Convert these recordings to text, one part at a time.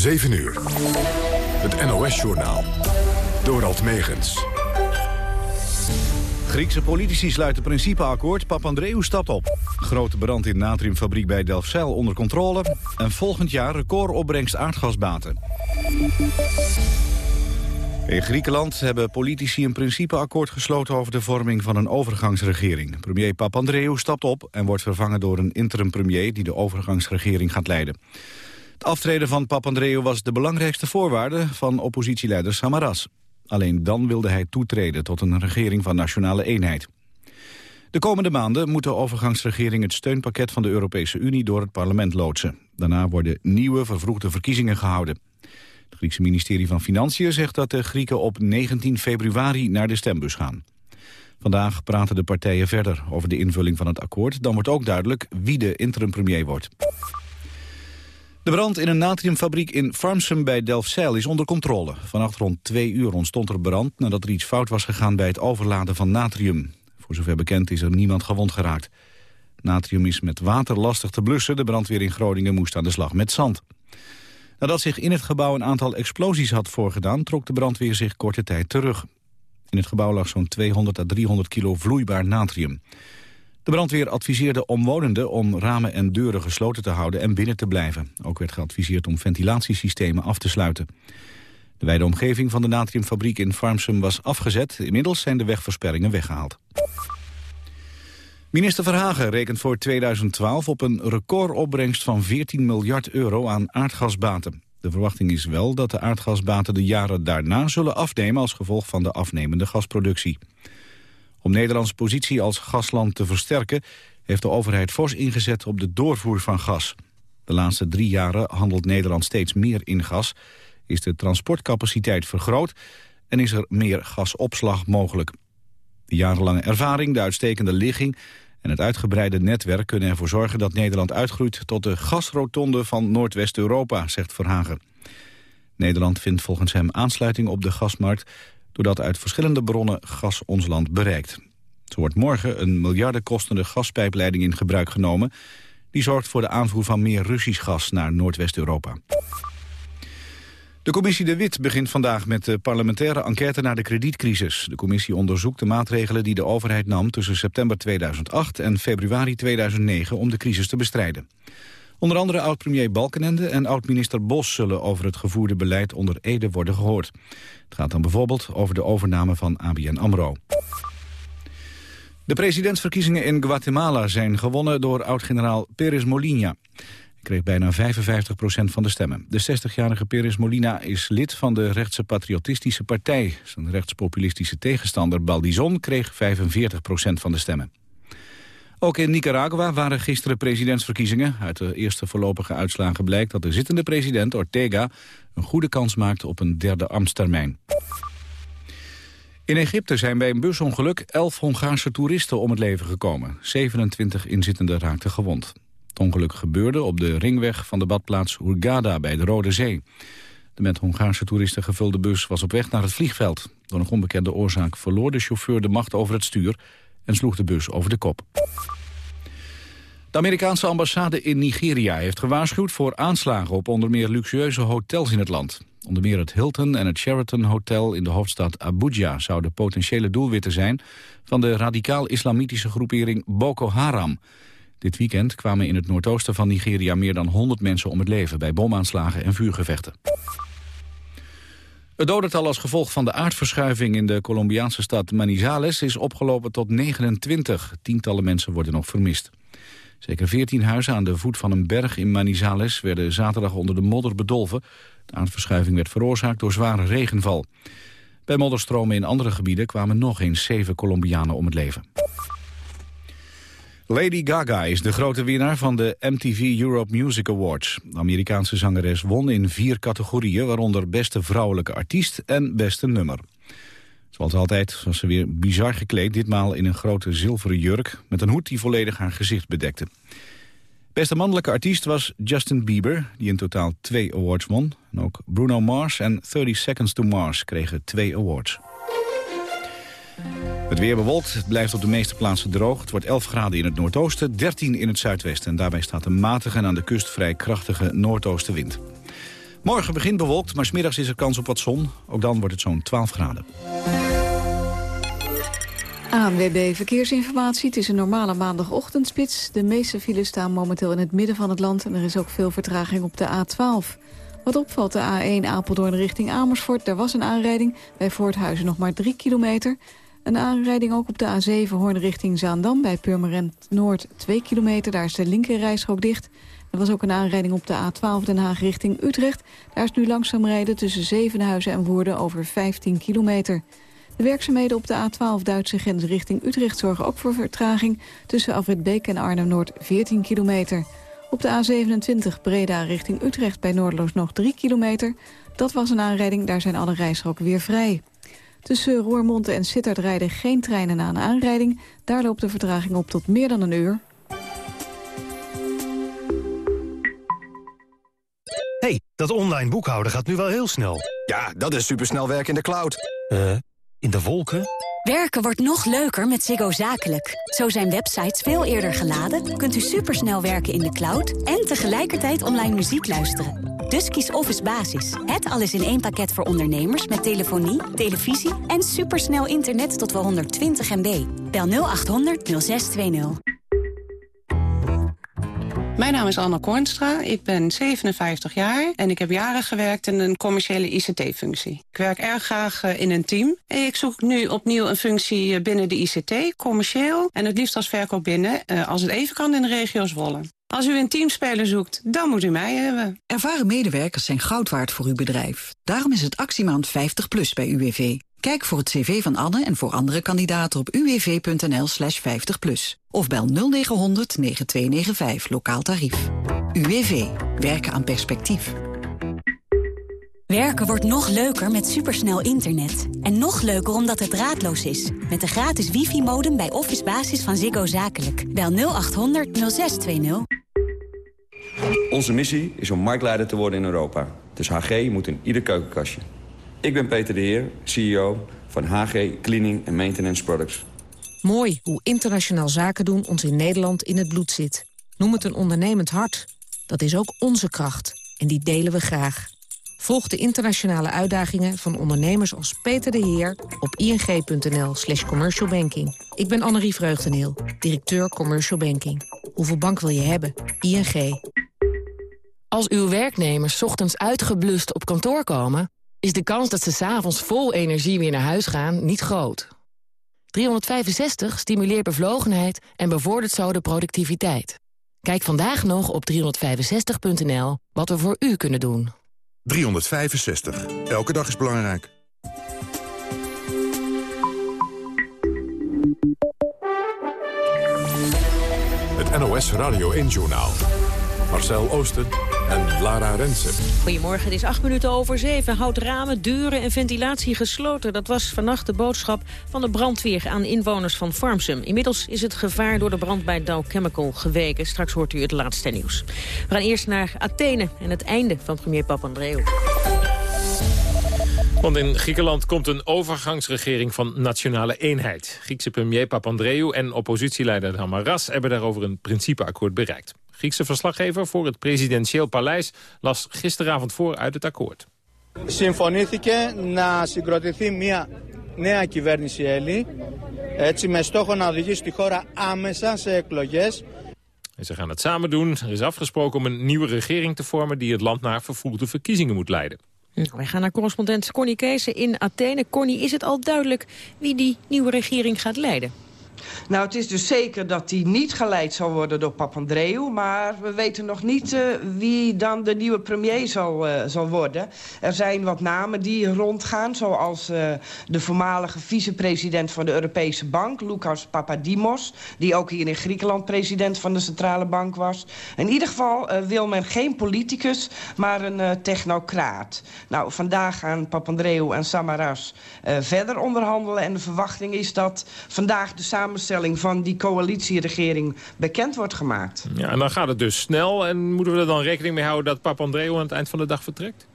7 uur. Het NOS-journaal. Dorald Megens. Griekse politici sluiten principeakkoord. Papandreou stapt op. Grote brand in natriumfabriek bij Delfzijl onder controle. En volgend jaar recordopbrengst aardgasbaten. In Griekenland hebben politici een principeakkoord gesloten over de vorming van een overgangsregering. Premier Papandreou stapt op en wordt vervangen door een interim-premier die de overgangsregering gaat leiden. Het aftreden van Papandreou was de belangrijkste voorwaarde van oppositieleider Samaras. Alleen dan wilde hij toetreden tot een regering van nationale eenheid. De komende maanden moet de overgangsregering het steunpakket van de Europese Unie door het parlement loodsen. Daarna worden nieuwe vervroegde verkiezingen gehouden. Het Griekse ministerie van Financiën zegt dat de Grieken op 19 februari naar de stembus gaan. Vandaag praten de partijen verder over de invulling van het akkoord. Dan wordt ook duidelijk wie de interim-premier wordt. De brand in een natriumfabriek in Farmsum bij Delfzijl is onder controle. Vannacht rond twee uur ontstond er brand nadat er iets fout was gegaan bij het overladen van natrium. Voor zover bekend is er niemand gewond geraakt. Natrium is met water lastig te blussen. De brandweer in Groningen moest aan de slag met zand. Nadat zich in het gebouw een aantal explosies had voorgedaan... trok de brandweer zich korte tijd terug. In het gebouw lag zo'n 200 à 300 kilo vloeibaar natrium. De brandweer adviseerde omwonenden om ramen en deuren gesloten te houden en binnen te blijven. Ook werd geadviseerd om ventilatiesystemen af te sluiten. De wijde omgeving van de natriumfabriek in Farmsum was afgezet. Inmiddels zijn de wegversperringen weggehaald. Minister Verhagen rekent voor 2012 op een recordopbrengst van 14 miljard euro aan aardgasbaten. De verwachting is wel dat de aardgasbaten de jaren daarna zullen afnemen als gevolg van de afnemende gasproductie. Om Nederlands positie als gasland te versterken... heeft de overheid fors ingezet op de doorvoer van gas. De laatste drie jaren handelt Nederland steeds meer in gas... is de transportcapaciteit vergroot en is er meer gasopslag mogelijk. De jarenlange ervaring, de uitstekende ligging en het uitgebreide netwerk kunnen ervoor zorgen dat Nederland uitgroeit tot de gasrotonde van Noordwest-Europa, zegt Verhagen. Nederland vindt volgens hem aansluiting op de gasmarkt doordat uit verschillende bronnen gas ons land bereikt. Zo wordt morgen een miljardenkostende gaspijpleiding in gebruik genomen. Die zorgt voor de aanvoer van meer Russisch gas naar Noordwest-Europa. De commissie De Wit begint vandaag met de parlementaire enquête naar de kredietcrisis. De commissie onderzoekt de maatregelen die de overheid nam tussen september 2008 en februari 2009 om de crisis te bestrijden. Onder andere oud-premier Balkenende en oud-minister Bos zullen over het gevoerde beleid onder Ede worden gehoord. Het gaat dan bijvoorbeeld over de overname van ABN AMRO. De presidentsverkiezingen in Guatemala zijn gewonnen door oud-generaal Pérez Molina. Hij kreeg bijna 55% van de stemmen. De 60-jarige Pérez Molina is lid van de rechtse patriotistische partij. Zijn rechtspopulistische tegenstander Baldizon kreeg 45% van de stemmen. Ook in Nicaragua waren gisteren presidentsverkiezingen. Uit de eerste voorlopige uitslagen blijkt dat de zittende president Ortega... een goede kans maakt op een derde ambtstermijn. In Egypte zijn bij een busongeluk 11 Hongaarse toeristen om het leven gekomen. 27 inzittenden raakten gewond. Het ongeluk gebeurde op de ringweg van de badplaats Hurghada bij de Rode Zee. De met Hongaarse toeristen gevulde bus was op weg naar het vliegveld. Door een onbekende oorzaak verloor de chauffeur de macht over het stuur en sloeg de bus over de kop. De Amerikaanse ambassade in Nigeria heeft gewaarschuwd voor aanslagen op onder meer luxueuze hotels in het land. Onder meer het Hilton en het Sheraton Hotel in de hoofdstad Abuja zouden potentiële doelwitten zijn van de radicaal-islamitische groepering Boko Haram. Dit weekend kwamen in het noordoosten van Nigeria meer dan 100 mensen om het leven bij bomaanslagen en vuurgevechten. Het dodental als gevolg van de aardverschuiving in de Colombiaanse stad Manizales is opgelopen tot 29. Tientallen mensen worden nog vermist. Zeker 14 huizen aan de voet van een berg in Manizales werden zaterdag onder de modder bedolven. De aardverschuiving werd veroorzaakt door zware regenval. Bij modderstromen in andere gebieden kwamen nog eens zeven Colombianen om het leven. Lady Gaga is de grote winnaar van de MTV Europe Music Awards. De Amerikaanse zangeres won in vier categorieën... waaronder beste vrouwelijke artiest en beste nummer. Zoals altijd was ze weer bizar gekleed, ditmaal in een grote zilveren jurk... met een hoed die volledig haar gezicht bedekte. Beste mannelijke artiest was Justin Bieber, die in totaal twee awards won. En ook Bruno Mars en 30 Seconds to Mars kregen twee awards. Het weer bewolkt, het blijft op de meeste plaatsen droog. Het wordt 11 graden in het noordoosten, 13 in het zuidwesten. En daarbij staat een matige en aan de kust vrij krachtige noordoostenwind. Morgen begint bewolkt, maar smiddags is er kans op wat zon. Ook dan wordt het zo'n 12 graden. ANWB Verkeersinformatie. Het is een normale maandagochtendspits. De meeste files staan momenteel in het midden van het land... en er is ook veel vertraging op de A12. Wat opvalt de A1 Apeldoorn richting Amersfoort. Er was een aanrijding, bij Voorthuizen nog maar 3 kilometer. Een aanrijding ook op de A7 Hoorn richting Zaandam... bij Purmerend Noord 2 kilometer, daar is de linkerrijstrook dicht... Er was ook een aanrijding op de A12 Den Haag richting Utrecht. Daar is nu langzaam rijden tussen Zevenhuizen en Woerden over 15 kilometer. De werkzaamheden op de A12 Duitse grens richting Utrecht zorgen ook voor vertraging... tussen Afritbeek en Arnhem-Noord 14 kilometer. Op de A27 Breda richting Utrecht bij Noordloos nog 3 kilometer. Dat was een aanrijding, daar zijn alle rijstroken weer vrij. Tussen Roermond en Sittard rijden geen treinen na een aanrijding. Daar loopt de vertraging op tot meer dan een uur. hey, dat online boekhouden gaat nu wel heel snel. Ja, dat is supersnel werken in de cloud. Eh, in de wolken? Werken wordt nog leuker met Ziggo Zakelijk. Zo zijn websites veel eerder geladen, kunt u supersnel werken in de cloud... en tegelijkertijd online muziek luisteren. Dus kies Office Basis. Het alles in één pakket voor ondernemers met telefonie, televisie... en supersnel internet tot wel 120 MB. Bel 0800 0620. Mijn naam is Anna Kornstra, ik ben 57 jaar en ik heb jaren gewerkt in een commerciële ICT-functie. Ik werk erg graag eh, in een team. Ik zoek nu opnieuw een functie eh, binnen de ICT, commercieel en het liefst als verkoop binnen, eh, als het even kan in de regio Zwolle. Als u een teamspeler zoekt, dan moet u mij hebben. Ervaren medewerkers zijn goud waard voor uw bedrijf. Daarom is het actiemaand 50 plus bij UWV. Kijk voor het cv van Anne en voor andere kandidaten op uwv.nl slash 50 plus. Of bel 0900 9295 lokaal tarief. UWV. Werken aan perspectief. Werken wordt nog leuker met supersnel internet. En nog leuker omdat het draadloos is. Met de gratis wifi-modem bij Office Basis van Ziggo Zakelijk. Bel 0800 0620. Onze missie is om marktleider te worden in Europa. Dus HG moet in ieder keukenkastje. Ik ben Peter de Heer, CEO van HG Cleaning and Maintenance Products. Mooi hoe internationaal zaken doen ons in Nederland in het bloed zit. Noem het een ondernemend hart. Dat is ook onze kracht. En die delen we graag. Volg de internationale uitdagingen van ondernemers als Peter de Heer... op ing.nl slash commercialbanking. Ik ben Annerie Vreugdeneel, directeur Commercial Banking. Hoeveel bank wil je hebben? ING. Als uw werknemers ochtends uitgeblust op kantoor komen is de kans dat ze s'avonds vol energie weer naar huis gaan niet groot. 365 stimuleert bevlogenheid en bevordert zo de productiviteit. Kijk vandaag nog op 365.nl wat we voor u kunnen doen. 365. Elke dag is belangrijk. Het NOS Radio 1 Journaal. Marcel Oosten en Lara Rensen. Goedemorgen, het is acht minuten over zeven. Houd ramen, deuren en ventilatie gesloten. Dat was vannacht de boodschap van de brandweer aan inwoners van Farmsum. Inmiddels is het gevaar door de brand bij Dow Chemical geweken. Straks hoort u het laatste nieuws. We gaan eerst naar Athene en het einde van premier Papandreou. Want in Griekenland komt een overgangsregering van nationale eenheid. Griekse premier Papandreou en oppositieleider Hamaras hebben daarover een principeakkoord bereikt. Griekse verslaggever voor het presidentieel paleis las gisteravond voor uit het akkoord. Συμφωνήθηκε να συγκροτηθεί μια νέα κυβέρνηση Έλλη, έτσι με στόχο να οδηγήσει τη χώρα άμεσα σε εκλογές. ze gaan het samen doen. Er is afgesproken om een nieuwe regering te vormen die het land naar vervroegde verkiezingen moet leiden. Wij gaan naar correspondent Connie Kees in Athene. Connie, is het al duidelijk wie die nieuwe regering gaat leiden? Nou, het is dus zeker dat die niet geleid zal worden door Papandreou. Maar we weten nog niet uh, wie dan de nieuwe premier zal, uh, zal worden. Er zijn wat namen die rondgaan, zoals uh, de voormalige vicepresident van de Europese Bank, Lucas Papadimos. Die ook hier in Griekenland president van de Centrale Bank was. In ieder geval wil men geen politicus, maar een technocraat. Nou, vandaag gaan Papandreou en Samaras verder onderhandelen. En de verwachting is dat vandaag de samenwerking samenstelling van die coalitieregering bekend wordt gemaakt. Ja, en dan gaat het dus snel. En moeten we er dan rekening mee houden dat Papandreou aan het eind van de dag vertrekt?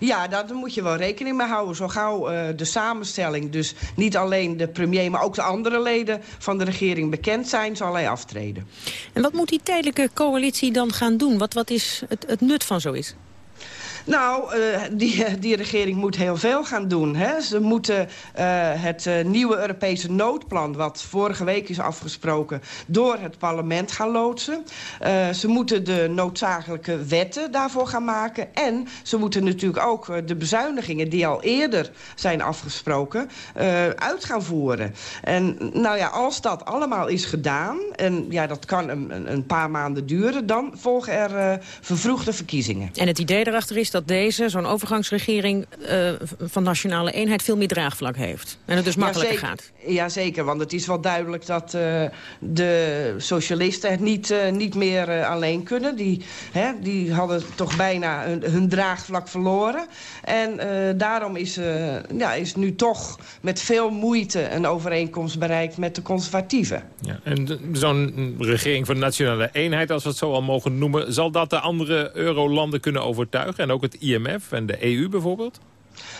Ja, daar moet je wel rekening mee houden. Zo gauw uh, de samenstelling, dus niet alleen de premier... maar ook de andere leden van de regering bekend zijn, zal hij aftreden. En wat moet die tijdelijke coalitie dan gaan doen? Wat, wat is het, het nut van zoiets? Nou, uh, die, die regering moet heel veel gaan doen. Hè? Ze moeten uh, het uh, nieuwe Europese noodplan... wat vorige week is afgesproken, door het parlement gaan loodsen. ze moeten de noodzakelijke wetten daarvoor gaan maken. En ze moeten natuurlijk ook de bezuinigingen... die al eerder zijn afgesproken, uit gaan voeren. En nou ja, als dat allemaal is gedaan... en ja, dat kan een, een paar maanden duren... dan volgen er vervroegde verkiezingen. En het idee erachter is dat deze, zo'n overgangsregering uh, van nationale eenheid... veel meer draagvlak heeft. En het dus makkelijker ja, gaat. Jazeker, want het is wel duidelijk dat uh, de socialisten het niet, uh, niet meer alleen kunnen. Die, hè, die hadden toch bijna hun, hun draagvlak verloren. En daarom is, ja, is nu toch met veel moeite een overeenkomst bereikt met de conservatieven. Ja, en zo'n regering van nationale eenheid, als we het zo al mogen noemen... zal dat de andere eurolanden kunnen overtuigen? En ook het IMF en de EU bijvoorbeeld?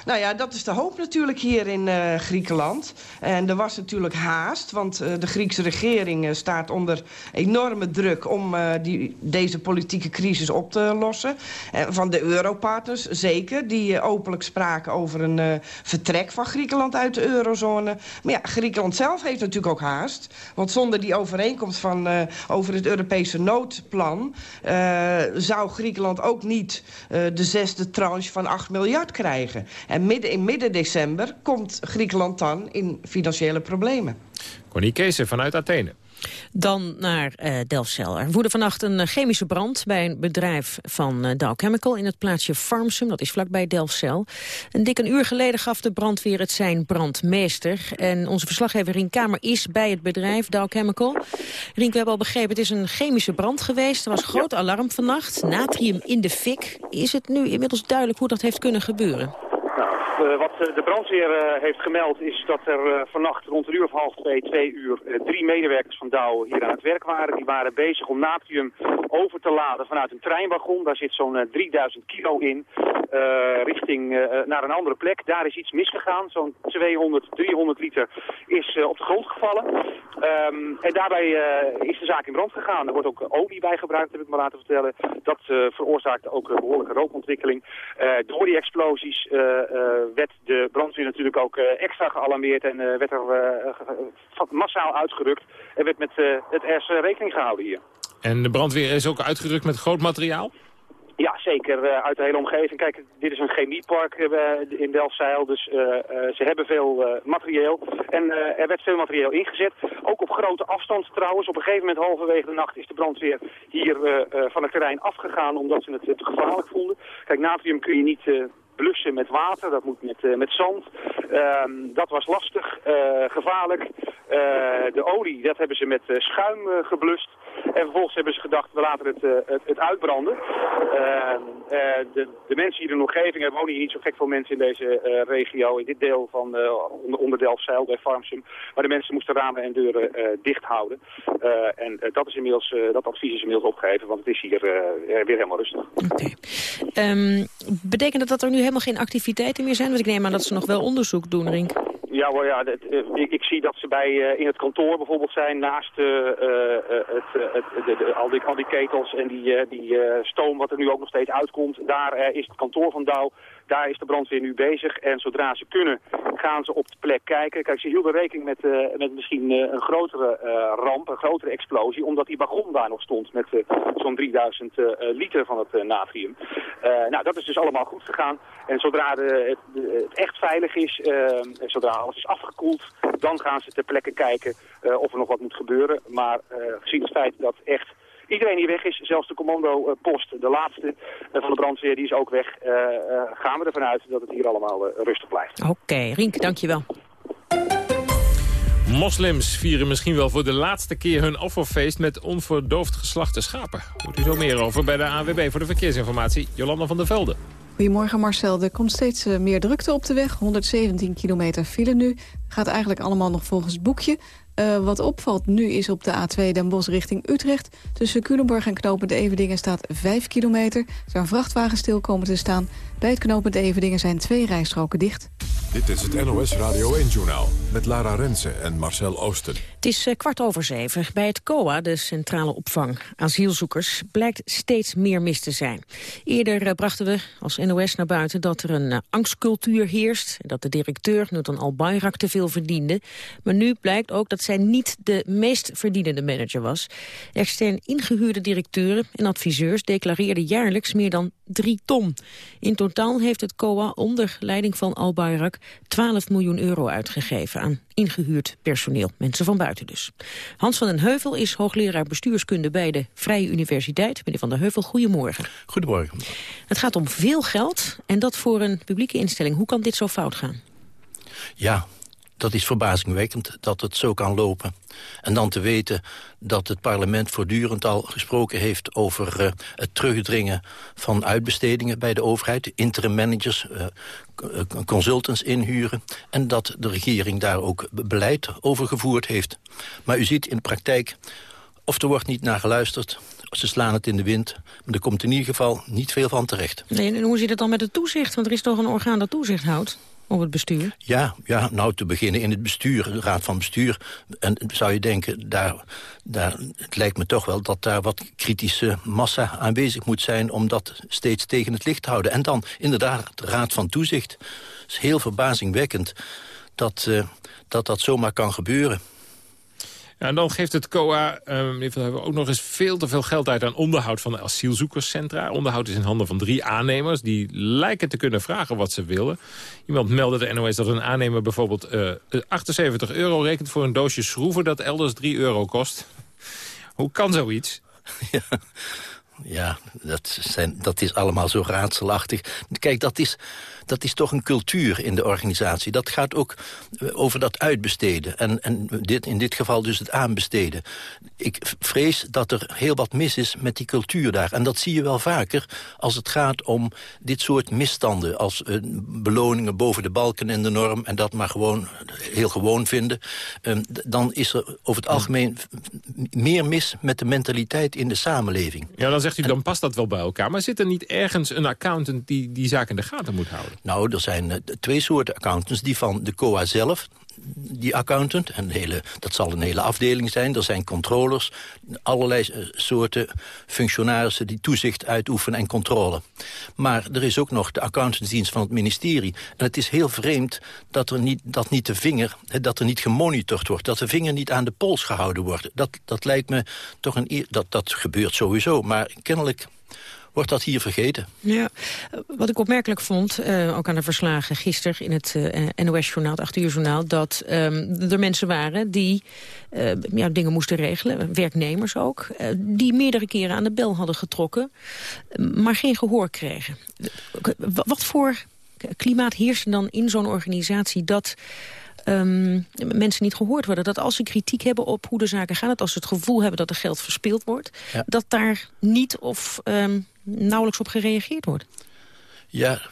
Nou ja, dat is de hoop natuurlijk hier in uh, Griekenland. En er was natuurlijk haast, want uh, de Griekse regering uh, staat onder enorme druk... om die, deze politieke crisis op te lossen. En van de europartners zeker, die openlijk spraken over een vertrek van Griekenland uit de eurozone. Maar ja, Griekenland zelf heeft natuurlijk ook haast. Want zonder die overeenkomst van, over het Europese noodplan... zou Griekenland ook niet de zesde tranche van 8 miljard krijgen. En midden, in midden december komt Griekenland dan in financiële problemen. Connie Kees vanuit Athene. Dan naar uh, Delfzijl. Er woedde vannacht een eh, chemische brand bij een bedrijf van uh, Dow Chemical in het plaatsje Farmsum. Dat is vlakbij Delfzijl. Een dik een uur geleden gaf de brandweer het zijn brandmeester. En onze verslaggever Rien Kamer is bij het bedrijf Dow Chemical. Rien, we hebben al begrepen, het is een chemische brand geweest. Er was groot alarm vannacht. Natrium in de fik. Is het nu inmiddels duidelijk hoe dat heeft kunnen gebeuren? Uh, wat uh, de brandweer uh, heeft gemeld is dat er vannacht rond een uur of half twee, twee uur, drie medewerkers van Douw hier aan het werk waren. Die waren bezig om natrium over te laden vanuit een treinwagon. Daar zit zo'n 3000 kilo in, richting naar een andere plek. Daar is iets misgegaan. Zo'n 200, 300 liter is op de grond gevallen. Um, en daarbij is de zaak in brand gegaan. Er wordt ook olie bij gebruikt, heb ik me laten vertellen. Dat veroorzaakte ook een behoorlijke rookontwikkeling. door die explosies werd de brandweer natuurlijk ook uh, extra gealarmeerd en uh, werd er uh, massaal uitgerukt. En werd met het ERS rekening gehouden hier. En de brandweer is ook uitgerukt met groot materiaal? Ja, zeker. uit de hele omgeving. Kijk, dit is een chemiepark in Delfzijl, dus ze hebben veel materieel. En er werd veel materieel ingezet. Ook op grote afstand trouwens. Op een gegeven moment, halverwege de nacht, is de brandweer hier van het terrein afgegaan omdat ze het te gevaarlijk vonden. Kijk, natrium kun je niet blussen met water, dat moet met, uh, met zand. Uh, dat was lastig, uh, gevaarlijk. Uh, de olie, dat hebben ze met schuim geblust. En vervolgens hebben ze gedacht, we laten het, het, uitbranden. Ehm, de, de, mensen hier in de omgeving, er wonen hier niet zo gek veel mensen in deze regio, in dit deel van onder, onder bij Farmsum. Maar de mensen moesten ramen en deuren dicht houden. en dat, is inmiddels, dat advies is inmiddels opgegeven, want het is hier weer helemaal rustig. Um, betekent dat dat er nu helemaal geen activiteiten meer zijn? Want ik neem aan dat ze nog wel onderzoek doen, Rink. Ja, well, ja het, ik, zie dat ze bij, uh, in het kantoor bijvoorbeeld zijn, naast uh, het, het, de, de, al, die, al die ketels en die, die stoom wat er nu ook nog steeds uitkomt. Daar is het kantoor van Douw daar is de brandweer nu bezig. En zodra ze kunnen, gaan ze op de plek kijken. Kijk, ze hielden rekening met, uh, met misschien uh, een grotere uh, ramp, een grotere explosie. Omdat die wagon daar nog stond met zo'n 3000 liter van het natrium. nou, dat is dus allemaal goed gegaan. En zodra het, echt veilig is, en zodra alles is afgekoeld, dan gaan ze ter plekke kijken of er nog wat moet gebeuren. Maar gezien het feit dat echt Iedereen die weg is, zelfs de commandopost, de laatste eh, van de brandweer, die is ook weg. Uh, gaan we ervan uit dat het hier allemaal rustig blijft. Oké, okay, Rienk, dankjewel. Moslims vieren misschien wel voor de laatste keer hun offerfeest met onverdoofd geslachte schapen. Hoort u zo meer over bij de ANWB voor de verkeersinformatie. Jolanda van der Velde. Goedemorgen Marcel. Er komt steeds meer drukte op de weg. 117 kilometer file nu. Gaat eigenlijk allemaal nog volgens het boekje. Uh, wat opvalt nu is op de A2 Den Bosch richting Utrecht. Tussen Culemborg en knooppunt Evedingen staat 5 kilometer. Er zijn vrachtwagens stil komen te staan. Bij het knooppunt Evedingen zijn twee rijstroken dicht. Dit is het NOS Radio 1-journaal met Lara Rensen en Marcel Oosten. Het is eh, kwart over zeven. Bij het COA, de centrale opvang asielzoekers, blijkt steeds meer mis te zijn. Eerder eh, brachten we als NOS naar buiten dat er een eh, angstcultuur heerst... en dat de directeur Newton Albayrak te veel verdiende. Maar nu blijkt ook dat zij niet de meest verdienende manager was. Extern ingehuurde directeuren en adviseurs declareerden jaarlijks meer dan drie ton. In totaal heeft het COA onder leiding van Albayrak 12 miljoen euro uitgegeven aan ingehuurd personeel, mensen van buiten dus. Hans van den Heuvel is hoogleraar bestuurskunde bij de Vrije Universiteit. Meneer van den Heuvel, goedemorgen. Goedemorgen. Het gaat om veel geld en dat voor een publieke instelling. Hoe kan dit zo fout gaan? Ja, dat is verbazingwekkend dat het zo kan lopen. En dan te weten dat het parlement voortdurend al gesproken heeft... over uh, het terugdringen van uitbestedingen bij de overheid. Interim managers, uh, consultants inhuren. En dat de regering daar ook beleid over gevoerd heeft. Maar u ziet in de praktijk, of er wordt niet naar geluisterd... Ze slaan het in de wind, maar er komt in ieder geval niet veel van terecht. Nee, en hoe zit het dan met het toezicht? Want er is toch een orgaan dat toezicht houdt? Op het bestuur? Ja, ja, nou te beginnen in het bestuur, de raad van bestuur. En zou je denken, daar, daar, het lijkt me toch wel dat daar wat kritische massa aanwezig moet zijn... om dat steeds tegen het licht te houden. En dan inderdaad de raad van toezicht. Het is heel verbazingwekkend dat, uh, dat dat zomaar kan gebeuren. En dan geeft het COA meneer ook nog eens veel te veel geld uit aan onderhoud van de asielzoekerscentra. Onderhoud is in handen van drie aannemers. Die lijken te kunnen vragen wat ze willen. Iemand meldde de NOS dat een aannemer bijvoorbeeld uh, 78 euro rekent voor een doosje schroeven dat elders 3 euro kost. Hoe kan zoiets? Ja. Ja, dat, dat is allemaal zo raadselachtig. Kijk, dat is, dat is toch een cultuur in de organisatie. Dat gaat ook eh, over dat uitbesteden. En, en dit, in dit geval dus het aanbesteden. Ik vrees dat er heel wat mis is met die cultuur daar. En dat zie je wel vaker als het gaat om dit soort misstanden. Als uh, beloningen boven de balken in de norm... en dat maar gewoon heel gewoon vinden. Uh, dan is er over het algemeen meer mis met de mentaliteit in de samenleving. Ja, dan zegt u, dan past dat wel bij elkaar. Maar zit er niet ergens een accountant die die zaak in de gaten moet houden? Nou, er zijn uh, twee soorten accountants. Die van de COA zelf, die accountant. En hele, dat zal een hele afdeling zijn. Er zijn controllers, allerlei eh, soorten functionarissen... die toezicht uitoefenen en controle. Maar er is ook nog de accountantsdienst van het ministerie. En het is heel vreemd dat, er niet, dat niet de vinger, dat er niet gemonitord wordt. Dat de vinger niet aan de pols gehouden wordt. Dat, dat lijkt me toch een... Dat, dat gebeurt sowieso, maar kennelijk wordt dat hier vergeten. Ja, wat ik opmerkelijk vond, uh, ook aan de verslagen gisteren in het uh, eh, NOS-journaal, het 8 uur journaal, dat um, er mensen waren die uh, ja, dingen moesten regelen, werknemers ook, die meerdere keren aan de bel hadden getrokken, maar geen gehoor kregen. Wat voor klimaat heerst er dan in zo'n organisatie dat um, mensen niet gehoord worden. Dat als ze kritiek hebben op hoe de zaken gaan... dat als ze het gevoel hebben dat er geld verspild wordt... dat daar niet of um, nauwelijks op gereageerd wordt. Ja,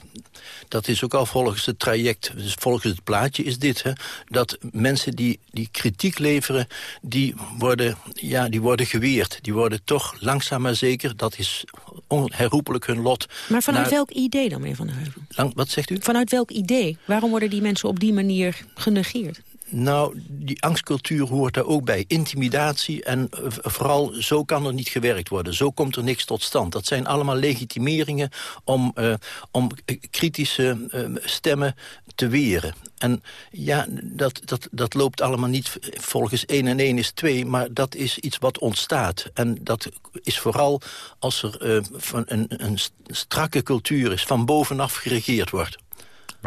dat is ook al volgens het traject, dus volgens het plaatje is dit... Hè, dat mensen die, die kritiek leveren, die worden, ja, die worden geweerd. Die worden toch langzaam maar zeker, dat is onherroepelijk hun lot. Maar vanuit welk idee dan, meneer Van der Heuvel? Lang, wat zegt u? Vanuit welk idee? Waarom worden die mensen op die manier genegeerd? Nou, die angstcultuur hoort daar ook bij. Intimidatie en uh, vooral zo kan er niet gewerkt worden. Zo komt er niks tot stand. Dat zijn allemaal legitimeringen om, uh, om kritische uh, stemmen te weren. En ja, dat, dat, dat loopt allemaal niet volgens 1 en 1 is 2... maar dat is iets wat ontstaat. En dat is vooral als er van een, een strakke cultuur is... van bovenaf geregeerd wordt.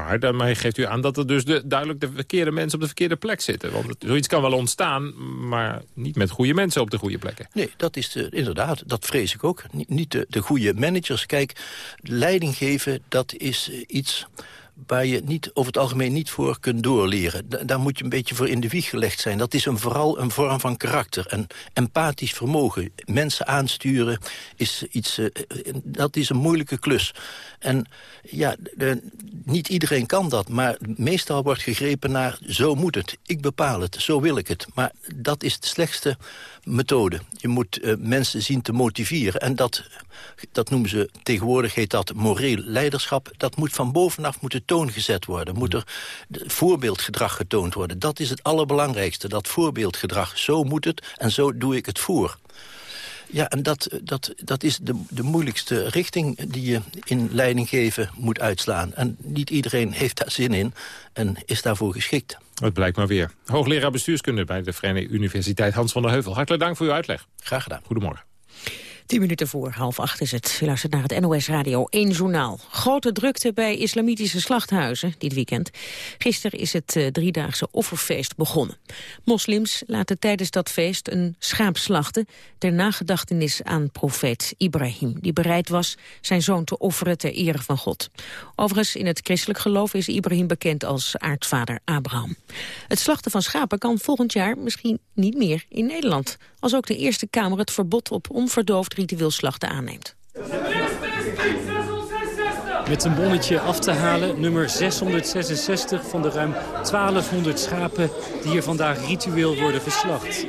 Maar daarmee geeft u aan dat er dus de, duidelijk de verkeerde mensen op de verkeerde plek zitten. Want zoiets kan wel ontstaan, maar niet met goede mensen op de goede plekken. Nee, dat is de, inderdaad, dat vrees ik ook. Niet, de, de goede managers. Kijk, leiding geven, dat is iets waar je niet, over het algemeen niet voor kunt doorleren. daar moet je een beetje voor in de wieg gelegd zijn. Dat is een, vooral een vorm van karakter. En empathisch vermogen, mensen aansturen, is iets, uh, dat is een moeilijke klus. En ja, niet iedereen kan dat, maar meestal wordt gegrepen naar... zo moet het, ik bepaal het, zo wil ik het. Maar dat is de slechtste methode. Je moet uh, mensen zien te motiveren. En dat, dat noemen ze, tegenwoordig heet dat moreel leiderschap. Dat moet van bovenaf moeten toon gezet worden. Moet er voorbeeldgedrag getoond worden. Dat is het allerbelangrijkste, dat voorbeeldgedrag. Zo moet het en zo doe ik het voor. Ja, en dat, dat, dat is de, de moeilijkste richting die je in leiding geven moet uitslaan. En niet iedereen heeft daar zin in en is daarvoor geschikt. Het blijkt maar weer. Hoogleraar bestuurskunde bij de Verenigde Universiteit Hans van der Heuvel. Hartelijk dank voor uw uitleg. Graag gedaan. Goedemorgen. Tien minuten voor half acht is het. U luistert naar het NOS Radio 1 Journaal. Grote drukte bij islamitische slachthuizen dit weekend. Gisteren is het uh, driedaagse offerfeest begonnen. Moslims laten tijdens dat feest een schaap slachten... ter nagedachtenis aan profeet Ibrahim... die bereid was zijn zoon te offeren ter ere van God. Overigens, in het christelijk geloof is Ibrahim bekend als aardvader Abraham. Het slachten van schapen kan volgend jaar misschien niet meer in Nederland... als ook de Eerste Kamer het verbod op onverdoofd ritueel slachten aanneemt. Met een bonnetje af te halen, nummer 666 van de ruim 1200 schapen die hier vandaag ritueel worden geslacht.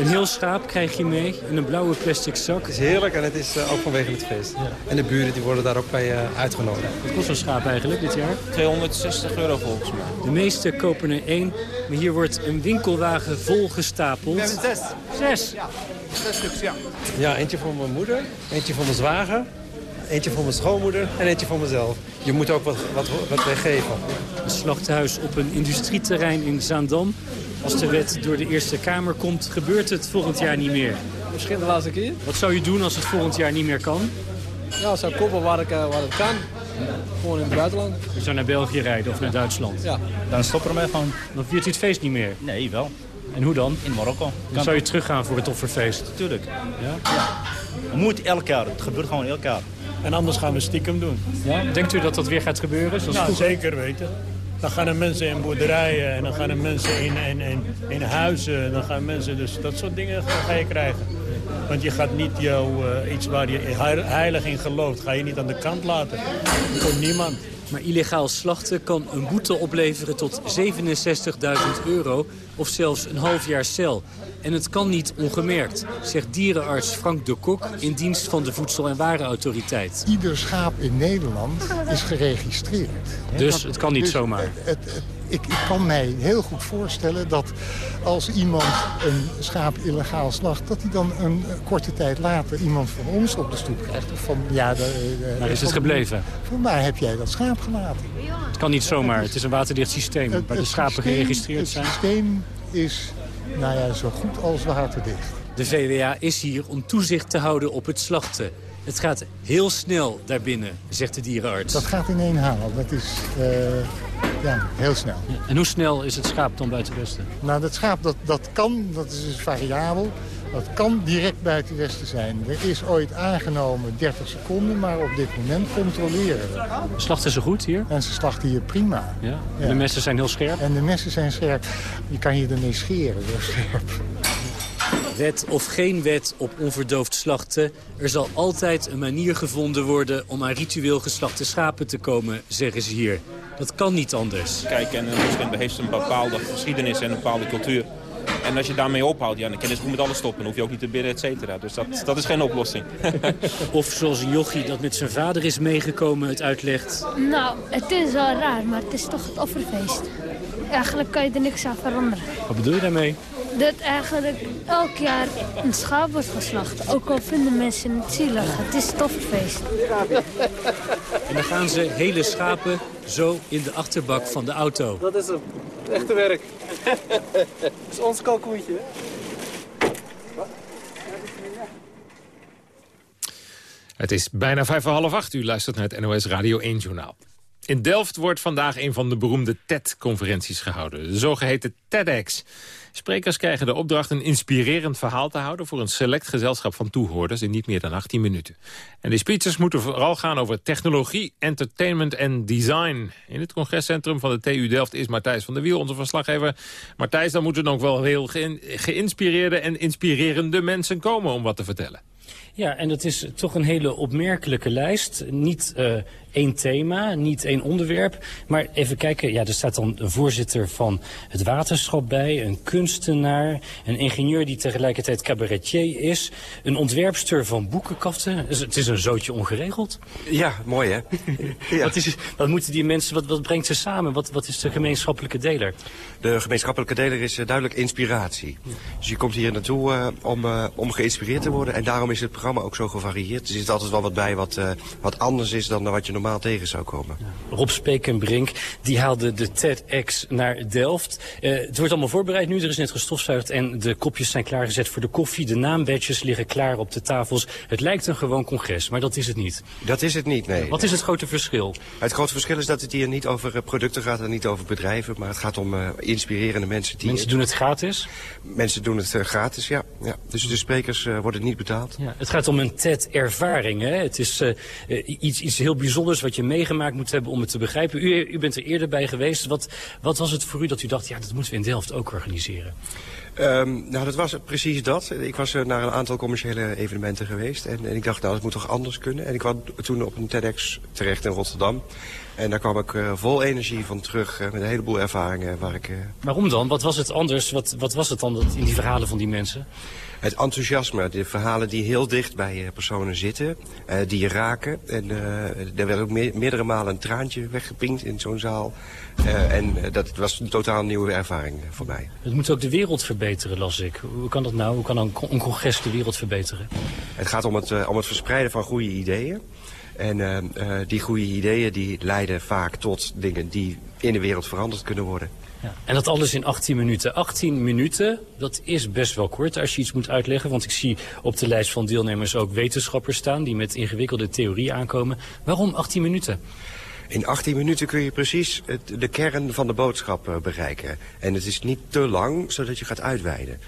Een heel schaap krijg je mee in een blauwe plastic zak. Het is heerlijk en het is uh, ook vanwege het feest. Ja. En de buren die worden daar ook bij uh, uitgenodigd. Wat kost zo'n schaap eigenlijk dit jaar? 260 euro volgens mij. De meeste kopen er één, maar hier wordt een winkelwagen vol gestapeld. We hebben zes. Zes? Ja, zes stuks, ja. Ja, eentje voor mijn moeder, eentje voor mijn zwager, eentje voor mijn schoonmoeder en eentje voor mezelf. Je moet ook wat, wat, wat weggeven. Een slachthuis op een industrieterrein in Zaandam. Als de wet door de Eerste Kamer komt, gebeurt het volgend jaar niet meer. Misschien de laatste keer. Wat zou je doen als het volgend jaar niet meer kan? Ja, zou kopen waar, ik, waar het kan. Gewoon in het buitenland. Je zou naar België rijden of naar Duitsland? Ja. Dan stoppen we gewoon. Dan viert u het feest niet meer? Nee, wel. En hoe dan? In Marokko. Dan zou je teruggaan voor het offerfeest? Tuurlijk. Ja? ja. Het moet elk jaar. Het gebeurt gewoon elk jaar. En anders gaan we stiekem doen. Ja? Denkt u dat dat weer gaat gebeuren? Zoals vroeger? zeker weten. Dan gaan er mensen in boerderijen en dan gaan er mensen in, in, in, in huizen. Dan gaan mensen dus dat soort dingen ga je krijgen. Want je gaat niet jou, uh, iets waar je heilig in gelooft, ga je niet aan de kant laten. Voor niemand. Maar illegaal slachten kan een boete opleveren tot 67.000 euro of zelfs een half jaar cel. En het kan niet ongemerkt, zegt dierenarts Frank de Kok in dienst van de Voedsel- en Warenautoriteit. Ieder schaap in Nederland is geregistreerd. Dus het kan niet dus zomaar? Het, het, ik, ik, kan mij heel goed voorstellen dat als iemand een schaap illegaal slacht... dat hij dan een korte tijd later iemand van ons op de stoep krijgt. Of van, ja, de, de, maar is het gebleven? Van waar heb jij dat schaap gelaten? Het kan niet zomaar. Het is een waterdicht systeem waar de schapen systeem, geregistreerd zijn. Het systeem is nou ja, zo goed als waterdicht. De VWA is hier om toezicht te houden op het slachten. Het gaat heel snel daarbinnen, zegt de dierenarts. Dat gaat in één haal. Dat is uh, ja, heel snel. Ja. En hoe snel is het schaap dan buiten Westen? Nou, dat schaap dat, dat kan, dat is dus variabel. Dat kan direct buiten Westen zijn. Er is ooit aangenomen 30 seconden, maar op dit moment controleren we. Slachten ze goed hier? En ze slachten hier prima. Ja? En de messen zijn heel scherp? En de messen zijn scherp. Je kan hier ermee scheren, zo scherp. Wet of geen wet op onverdoofd slachten... er zal altijd een manier gevonden worden om aan ritueel geslachte schapen te komen, zeggen ze hier. Dat kan niet anders. Kijk, en een moslim heeft een bepaalde geschiedenis en een bepaalde cultuur. En als je daarmee ophoudt, ja, dan kan je met alles stoppen. Dan hoef je ook niet te bidden, et cetera. Dus dat, dat is geen oplossing. of zoals een jochie dat met zijn vader is meegekomen het uitlegt. Nou, het is wel raar, maar het is toch het offerfeest. Eigenlijk kan je er niks aan veranderen. Wat bedoel je daarmee? Dat eigenlijk elk jaar een schaap wordt geslacht. Ook al vinden mensen het zielig. Het is het offerfeest. En dan gaan ze hele schapen zo in de achterbak van de auto. Dat is hem. Het echte werk. Dat is ons kalkoentje. Het is bijna vijf voor half acht. U luistert naar het NOS Radio 1 Journaal. In Delft wordt vandaag een van de beroemde TED-conferenties gehouden. De zogeheten TEDx. Sprekers krijgen de opdracht een inspirerend verhaal te houden... voor een select gezelschap van toehoorders in niet meer dan 18 minuten. En de speeches moeten vooral gaan over technologie, entertainment en design. In het congrescentrum van de TU Delft is Martijs van der Wiel, onze verslaggever. Martijs, dan moeten ook wel heel ge geïnspireerde en inspirerende mensen komen om wat te vertellen. Ja, en het is toch een hele opmerkelijke lijst. Niet uh, één thema, niet één onderwerp. Maar even kijken, ja, er staat dan een voorzitter van het waterschap bij... een kunstenaar, een ingenieur die tegelijkertijd cabaretier is... een ontwerpster van boekenkaften. Dus het is een zootje ongeregeld. Ja, mooi hè? ja. Wat, is, wat moeten die mensen, wat, wat brengt ze samen? Wat, wat is de gemeenschappelijke deler? De gemeenschappelijke deler is uh, duidelijk inspiratie. Dus je komt hier naartoe uh, om, om geïnspireerd te worden. En daarom is het programma ook zo gevarieerd. Er zit altijd wel wat bij wat, wat anders is dan wat je normaal tegen zou komen. Ja. Rob Spekenbrink, die haalde de TEDx naar Delft. het wordt allemaal voorbereid nu. Er is net gestofzuigd en de kopjes zijn klaargezet voor de koffie. De naambadges liggen klaar op de tafels. Het lijkt een gewoon congres, maar dat is het niet. Dat is het niet, nee. Wat is het grote verschil? Het grote verschil is dat het hier niet over producten gaat en niet over bedrijven. Maar het gaat om inspirerende mensen. Die mensen doen het gratis? Mensen doen het gratis, ja. ja. Dus de sprekers worden niet betaald. Ja, het gaat om een TED-ervaring. Het is uh, iets, iets heel bijzonders wat je meegemaakt moet hebben om het te begrijpen. U, u bent er eerder bij geweest. Wat, wat was het voor u dat u dacht, ja, dat moeten we in Delft ook organiseren? Um, nou, dat was precies dat. Ik was naar een aantal commerciële evenementen geweest. En, en ik dacht, nou, dat moet toch anders kunnen. En ik kwam toen op een TEDx terecht in Rotterdam. En daar kwam ik uh, vol energie van terug, uh, met een heleboel ervaringen. Waar ik. Waarom dan? Wat was het anders? Wat, wat was het dan in die verhalen van die mensen? Het enthousiasme, de verhalen die heel dicht bij personen zitten, die je raken. En er werd ook me meerdere malen een traantje weggepinkt in zo'n zaal. en dat was een totaal nieuwe ervaring voor mij. Het moet ook de wereld verbeteren, las ik. Hoe kan dat nou? Hoe kan een, een congres de wereld verbeteren? Het gaat om het, om het verspreiden van goede ideeën. En uh, uh, die goede ideeën die leiden vaak tot dingen die in de wereld veranderd kunnen worden. Ja. En dat alles in 18 minuten. 18 minuten, dat is best wel kort als je iets moet uitleggen. Want ik zie op de lijst van deelnemers ook wetenschappers staan... die met ingewikkelde theorie aankomen. Waarom 18 minuten? In 18 minuten kun je precies het, de kern van de boodschap uh, bereiken. En het is niet te lang, zodat je gaat uitweiden.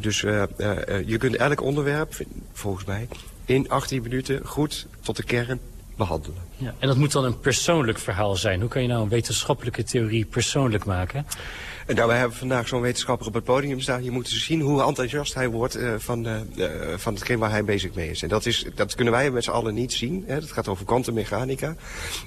Dus uh, uh, je kunt elk onderwerp, volgens mij, in 18 minuten goed tot de kern behandelen. Ja, en dat moet dan een persoonlijk verhaal zijn. Hoe kan je nou een wetenschappelijke theorie persoonlijk maken? En nou, wij hebben vandaag zo'n wetenschapper op het podium staan. Je moet dus zien hoe enthousiast hij wordt uh, van, uh, van hetgeen waar hij bezig mee is. En dat, is, dat kunnen wij met z'n allen niet zien. Hè. Dat gaat over kwantummechanica.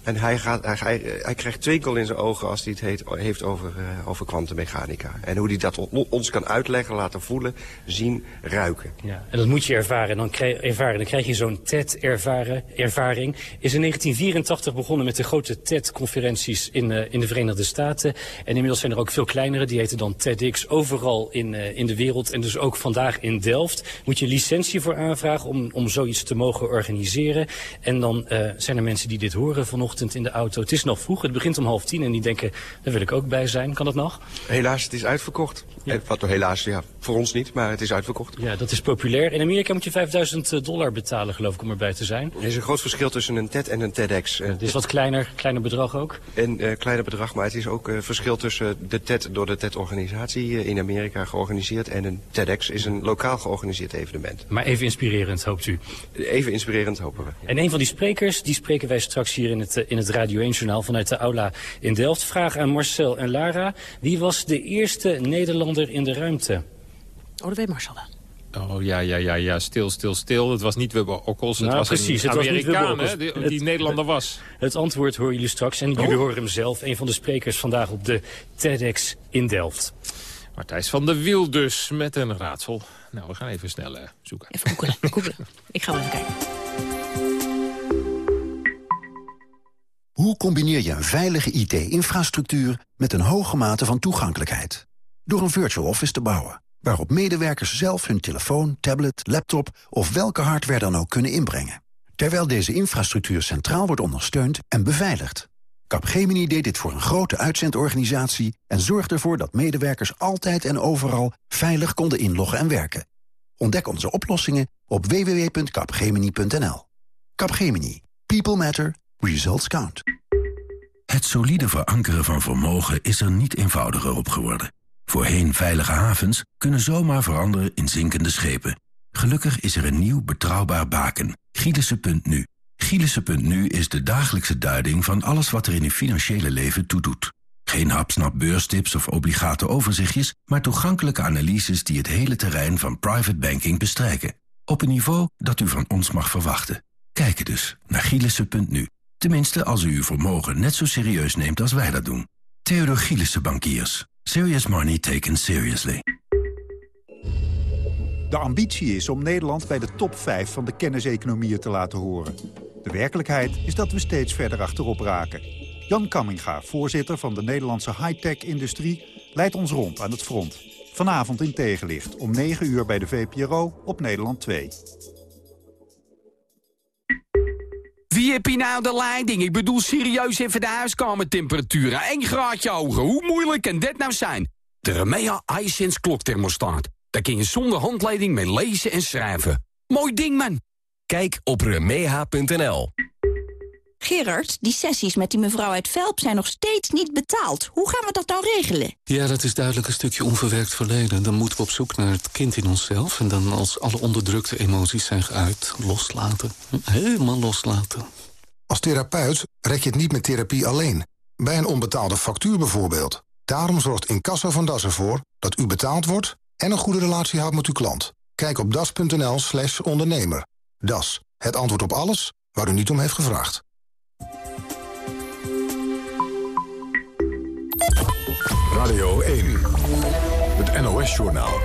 En hij, gaat, hij, hij, krijgt twinkel in zijn ogen als hij het heet, heeft over, over kwantummechanica. En hoe hij dat ons kan uitleggen, laten voelen, zien, ruiken. Ja, en dat moet je ervaren. En dan, krijg, ervaren. dan krijg je zo'n TED-ervaring. Is in 1984 begonnen met de grote TED-conferenties in, in de Verenigde Staten. En inmiddels zijn er ook veel kleinere die heten dan TEDx, overal in, uh, in de wereld. En dus ook vandaag in Delft. Moet je licentie voor aanvragen om, om zoiets te mogen organiseren. En dan uh, zijn er mensen die dit horen vanochtend in de auto. Het is nog vroeg, het begint om half tien en die denken, daar wil ik ook bij zijn. Kan dat nog? Helaas, het is uitverkocht. Ja. Wat helaas, ja, voor ons niet, maar het is uitverkocht. Ja, dat is populair. In Amerika moet je 5000 dollar betalen, geloof ik, om erbij te zijn. Er is een groot verschil tussen een TED en een TEDx. Het is wat kleiner, kleiner bedrag ook? Een uh, kleiner bedrag, maar het is ook uh, verschil tussen de TED door de TED-organisatie in Amerika georganiseerd en een TEDx is een lokaal georganiseerd evenement. Maar even inspirerend, hoopt u? Even inspirerend, hopen we. Ja. En een van die sprekers, die spreken wij straks hier in het, in het Radio 1-journaal vanuit de aula in Delft. Vraag aan Marcel en Lara. Wie was de eerste Nederlander in de ruimte? Oh, dat weet Marcel wel. Oh, ja, ja, ja, ja, stil, stil, stil. Het was niet Wubbe Okkels, het nou, was precies, een het Amerikaan, hè, die, het, die Nederlander was. Het antwoord horen jullie straks en jullie oh. horen hem zelf. Een van de sprekers vandaag op de TEDx in Delft. Martijs van de Wiel dus, met een raadsel. Nou, we gaan even snel uh, zoeken. Even googelen, googelen. Ik ga wel even kijken. Hoe combineer je een veilige IT-infrastructuur met een hoge mate van toegankelijkheid? Door een virtual office te bouwen, waarop medewerkers zelf hun telefoon, tablet, laptop of welke hardware dan ook kunnen inbrengen. Terwijl deze infrastructuur centraal wordt ondersteund en beveiligd. Capgemini deed dit voor een grote uitzendorganisatie en zorgde ervoor dat medewerkers altijd en overal veilig konden inloggen en werken. Ontdek onze oplossingen op www.capgemini.nl. Capgemini. People matter. Results count. Het solide verankeren van vermogen is er niet eenvoudiger op geworden. Voorheen veilige havens kunnen zomaar veranderen in zinkende schepen. Gelukkig is er een nieuw betrouwbaar baken, Gielissen.nu. Gielissen.nu is de dagelijkse duiding van alles wat er in uw financiële leven toedoet. Geen hapsnap beurstips of obligate overzichtjes, maar toegankelijke analyses die het hele terrein van private banking bestrijken. Op een niveau dat u van ons mag verwachten. Kijk dus naar Gielissen.nu. Tenminste, als u uw vermogen net zo serieus neemt als wij dat doen. Theodor Gielissen Bankiers. Serious money taken seriously. De ambitie is om Nederland bij de top 5 van de kenniseconomieën te laten horen. De werkelijkheid is dat we steeds verder achterop raken. Jan Kamminga, voorzitter van de Nederlandse high-tech-industrie... leidt ons rond aan het front. Vanavond in tegenlicht, om 9 uur bij de VPRO op Nederland 2. Wie heb nou de leiding? Ik bedoel serieus even de huiskamertemperatuur. 1 graadje hoger. Hoe moeilijk kan dit nou zijn? De Remea iSense klokthermostaat. Daar kun je zonder handleiding mee lezen en schrijven. Mooi ding, man. Kijk op remeha.nl. Gerard, die sessies met die mevrouw uit Velp zijn nog steeds niet betaald. Hoe gaan we dat nou regelen? Ja, dat is duidelijk een stukje onverwerkt verleden. Dan moeten we op zoek naar het kind in onszelf. En dan als alle onderdrukte emoties zijn geuit, loslaten. Helemaal loslaten. Als therapeut rek je het niet met therapie alleen. Bij een onbetaalde factuur bijvoorbeeld. Daarom zorgt Incasso van Das ervoor dat u betaald wordt... en een goede relatie houdt met uw klant. Kijk op das.nl slash ondernemer. Das, het antwoord op alles waar u niet om heeft gevraagd. Radio 1, het NOS-journaal.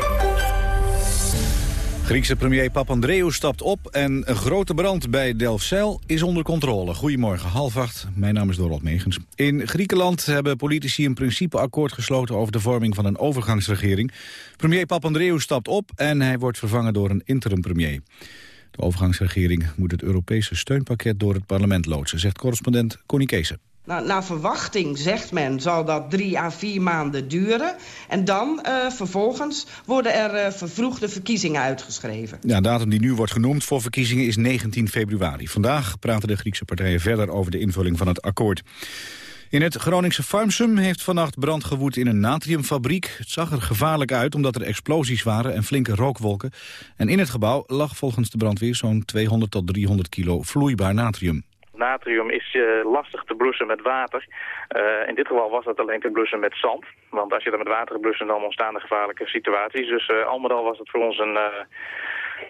Griekse premier Papandreou stapt op en een grote brand bij Delfzijl is onder controle. Goedemorgen, half acht. Mijn naam is Dorot Megens. In Griekenland hebben politici een principeakkoord gesloten over de vorming van een overgangsregering. Premier Papandreou stapt op en hij wordt vervangen door een interim premier. De overgangsregering moet het Europese steunpakket door het parlement loodsen, zegt correspondent Connie Keese. Nou, naar verwachting, zegt men, zal dat drie à vier maanden duren. En dan, uh, vervolgens, worden er uh, vervroegde verkiezingen uitgeschreven. Ja, de datum die nu wordt genoemd voor verkiezingen is 19 februari. Vandaag praten de Griekse partijen verder over de invulling van het akkoord. In het Groningse Farmsum heeft vannacht brand gewoed in een natriumfabriek. Het zag er gevaarlijk uit omdat er explosies waren en flinke rookwolken. En in het gebouw lag volgens de brandweer zo'n 200 tot 300 kilo vloeibaar natrium. Natrium is uh, lastig te blussen met water. Uh, in dit geval was dat alleen te blussen met zand. Want als je dat met water blussen, dan ontstaan er gevaarlijke situaties. Dus uh, al met al was het voor ons een,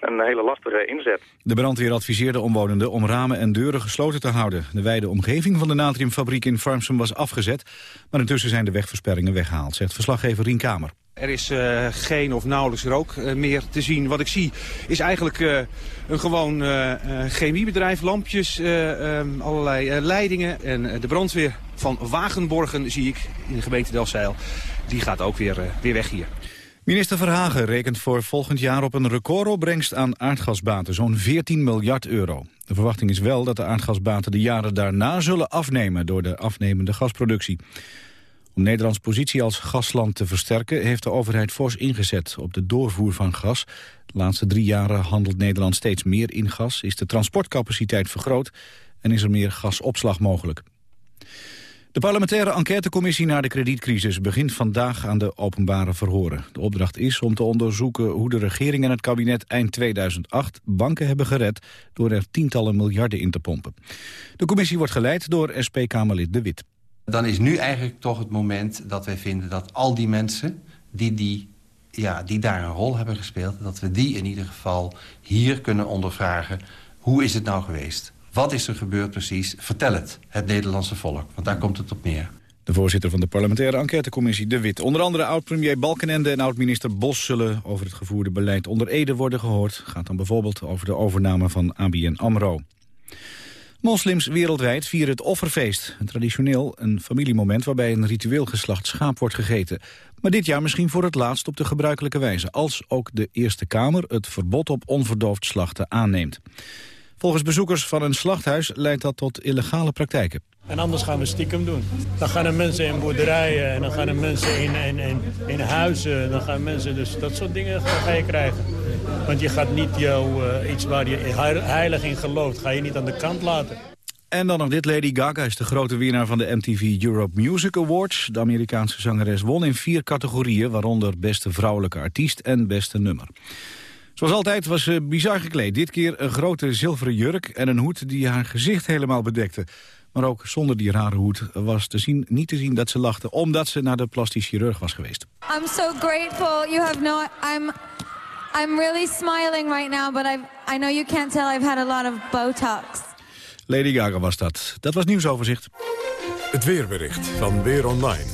een hele lastige inzet. De brandweer adviseerde omwonenden om ramen en deuren gesloten te houden. De wijde omgeving van de natriumfabriek in Farmsum was afgezet. Maar intussen zijn de wegversperringen weggehaald, zegt verslaggever Rien Kamer. Er is uh, geen of nauwelijks rook uh, meer te zien. Wat ik zie is eigenlijk uh, een gewoon chemiebedrijf, lampjes, um, allerlei leidingen. En de brandweer van Wagenborgen zie ik in de gemeente Delfzijl. Die gaat ook weer, weer weg hier. Minister Verhagen rekent voor volgend jaar op een recordopbrengst aan aardgasbaten, zo'n 14 miljard euro. De verwachting is wel dat de aardgasbaten de jaren daarna zullen afnemen door de afnemende gasproductie. Om Nederlands positie als gasland te versterken... heeft de overheid fors ingezet op de doorvoer van gas. De laatste drie jaren handelt Nederland steeds meer in gas... is de transportcapaciteit vergroot en is er meer gasopslag mogelijk. De parlementaire enquêtecommissie naar de kredietcrisis begint vandaag aan de openbare verhoren. De opdracht is om te onderzoeken hoe de regering en het kabinet eind 2008 banken hebben gered door er tientallen miljarden in te pompen. De commissie wordt geleid door SP-Kamerlid De Wit. Dan is nu eigenlijk toch het moment dat wij vinden dat al die mensen... die, die, ja, die daar een rol hebben gespeeld... dat we die in ieder geval hier kunnen ondervragen. Hoe is het nou geweest? Wat is er gebeurd precies? Vertel het, het Nederlandse volk, want daar komt het op neer. De voorzitter van de parlementaire enquêtecommissie De Wit. Onder andere oud-premier Balkenende en oud-minister Bos zullen over het gevoerde beleid onder Ede worden gehoord. Gaat dan bijvoorbeeld over de overname van ABN AMRO. Moslims wereldwijd vieren het offerfeest. Een traditioneel een familiemoment waarbij een ritueel geslacht schaap wordt gegeten. Maar dit jaar misschien voor het laatst op de gebruikelijke wijze... als ook de Eerste Kamer het verbod op onverdoofd slachten aanneemt. Volgens bezoekers van een slachthuis leidt dat tot illegale praktijken. En anders gaan we stiekem doen. Dan gaan er mensen in boerderijen en dan gaan er mensen in, in, in, in huizen. Dan gaan mensen, dus dat soort dingen ga je krijgen. Want je gaat niet jou, uh, iets waar je heilig in gelooft, ga je niet aan de kant laten. En dan nog dit. Lady Gaga is de grote winnaar van de MTV Europe Music Awards. De Amerikaanse zangeres won in vier categorieën... waaronder beste vrouwelijke artiest en beste nummer. Zoals altijd was ze bizar gekleed. Dit keer een grote zilveren jurk en een hoed die haar gezicht helemaal bedekte. Maar ook zonder die rare hoed was te zien, niet te zien dat ze lachte... omdat ze naar de plastisch chirurg was geweest. I'm so grateful. You have no... I'm... I'm really smiling right now, but I've, I know you can't tell I've had a lot of Botox. Lady Gaga was dat. Dat was nieuwsoverzicht. Het weerbericht van Weer Online.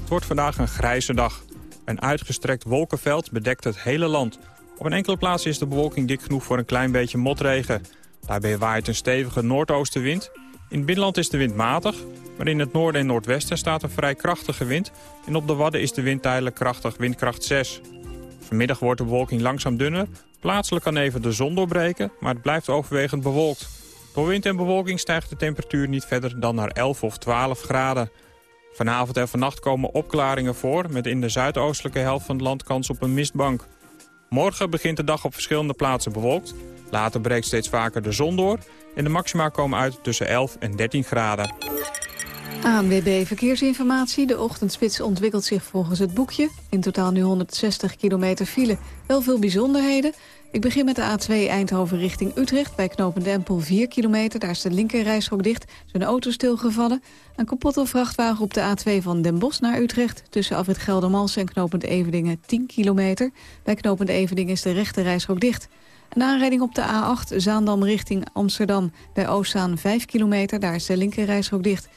Het wordt vandaag een grijze dag. Een uitgestrekt wolkenveld bedekt het hele land. Op een enkele plaats is de bewolking dik genoeg voor een klein beetje motregen. Daarbij waait een stevige noordoostenwind. In het binnenland is de wind matig, maar in het noorden en noordwesten staat een vrij krachtige wind. En op de Wadden is de wind tijdelijk krachtig, windkracht 6. Vanmiddag wordt de bewolking langzaam dunner. Plaatselijk kan even de zon doorbreken, maar het blijft overwegend bewolkt. Door wind en bewolking stijgt de temperatuur niet verder dan naar 11 of 12 graden. Vanavond en vannacht komen opklaringen voor... met in de zuidoostelijke helft van het land kans op een mistbank. Morgen begint de dag op verschillende plaatsen bewolkt. Later breekt steeds vaker de zon door... en de maxima komen uit tussen 11 en 13 graden. ANWB Verkeersinformatie. De ochtendspits ontwikkelt zich volgens het boekje. In totaal nu 160 kilometer file. Wel veel bijzonderheden. Ik begin met de A2 Eindhoven richting Utrecht. Bij knooppunt Empel 4 kilometer. Daar is de linkerrijstrook dicht. Zijn auto stilgevallen. Een kapotte vrachtwagen op de A2 van Den Bosch naar Utrecht. Tussen Afrit Geldermals en knooppunt Evedingen 10 kilometer. Bij knooppunt Evedingen is de rechterrijstrook dicht. Een aanrijding op de A8 Zaandam richting Amsterdam. Bij Oostzaan 5 kilometer. Daar is de linkerrijstrook dicht.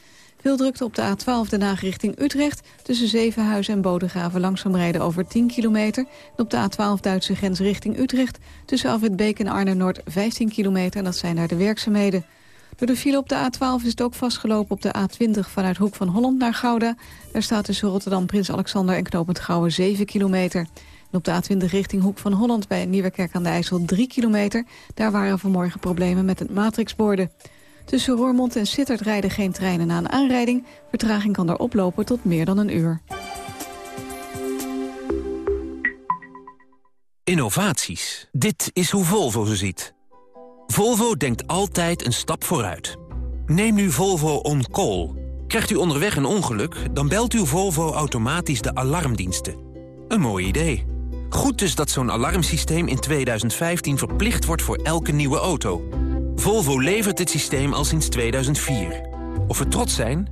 Veel drukte op de A12 Den Haag richting Utrecht. Tussen Zevenhuizen en Bodegraven langzaam rijden over 10 kilometer. En op de A12 Duitse grens richting Utrecht. Tussen Afwitbeek en Arnhem-Noord 15 kilometer. En dat zijn daar de werkzaamheden. Door de file op de A12 is het ook vastgelopen op de A20 vanuit Hoek van Holland naar Gouda. Daar staat tussen Rotterdam, Prins Alexander en Knopend Gouwen 7 kilometer. En op de A20 richting Hoek van Holland bij Nieuwerkerk aan de IJssel 3 kilometer. Daar waren vanmorgen problemen met het matrixborden. Tussen Roermond en Sittard rijden geen treinen na een aanrijding. Vertraging kan er oplopen tot meer dan een uur. Innovaties. Dit is hoe Volvo ze ziet. Volvo denkt altijd een stap vooruit. Neem nu Volvo On Call. Krijgt u onderweg een ongeluk, dan belt uw Volvo automatisch de alarmdiensten. Een mooi idee. Goed dus dat zo'n alarmsysteem in 2015 verplicht wordt voor elke nieuwe auto. Volvo levert dit systeem al sinds 2004. Of we trots zijn?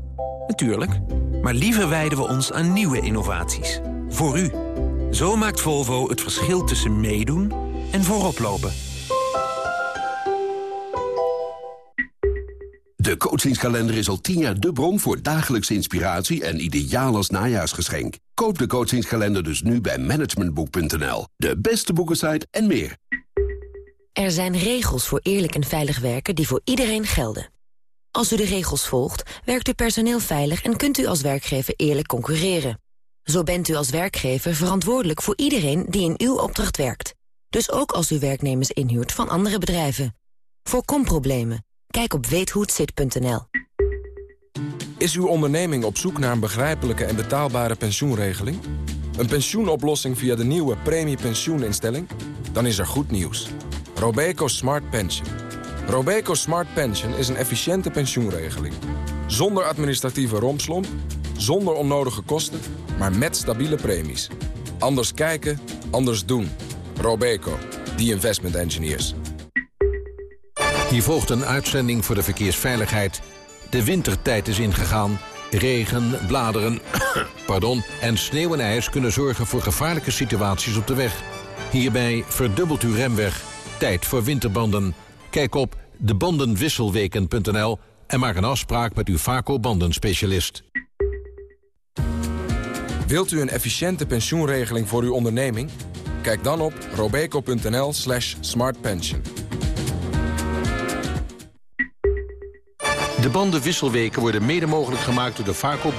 Natuurlijk. Maar liever wijden we ons aan nieuwe innovaties. Voor u. Zo maakt Volvo het verschil tussen meedoen en vooroplopen. De coachingskalender is al tien jaar de bron voor dagelijkse inspiratie en ideaal als najaarsgeschenk. Koop de coachingskalender dus nu bij managementboek.nl. De beste boekensite en meer. Er zijn regels voor eerlijk en veilig werken die voor iedereen gelden. Als u de regels volgt, werkt uw personeel veilig en kunt u als werkgever eerlijk concurreren. Zo bent u als werkgever verantwoordelijk voor iedereen die in uw opdracht werkt. Dus ook als u werknemers inhuurt van andere bedrijven. Voorkom problemen. Kijk op weethohetzit.nl. Is uw onderneming op zoek naar een begrijpelijke en betaalbare pensioenregeling? Een pensioenoplossing via de nieuwe premiepensioeninstelling? Dan is er goed nieuws. Robeco Smart Pension. Robeco Smart Pension is een efficiënte pensioenregeling. Zonder administratieve rompslomp, zonder onnodige kosten, maar met stabiele premies. Anders kijken, anders doen. Robeco, the investment engineers. Hier volgt een uitzending voor de verkeersveiligheid. De wintertijd is ingegaan. Regen, bladeren pardon, en sneeuw en ijs kunnen zorgen voor gevaarlijke situaties op de weg. Hierbij verdubbelt uw remweg. Tijd voor winterbanden. Kijk op debandenwisselweken.nl en maak een afspraak met uw Vaco bandenspecialist. Wilt u een efficiënte pensioenregeling voor uw onderneming? Kijk dan op robeco.nl slash smartpension. De bandenwisselweken worden mede mogelijk gemaakt door de Vaco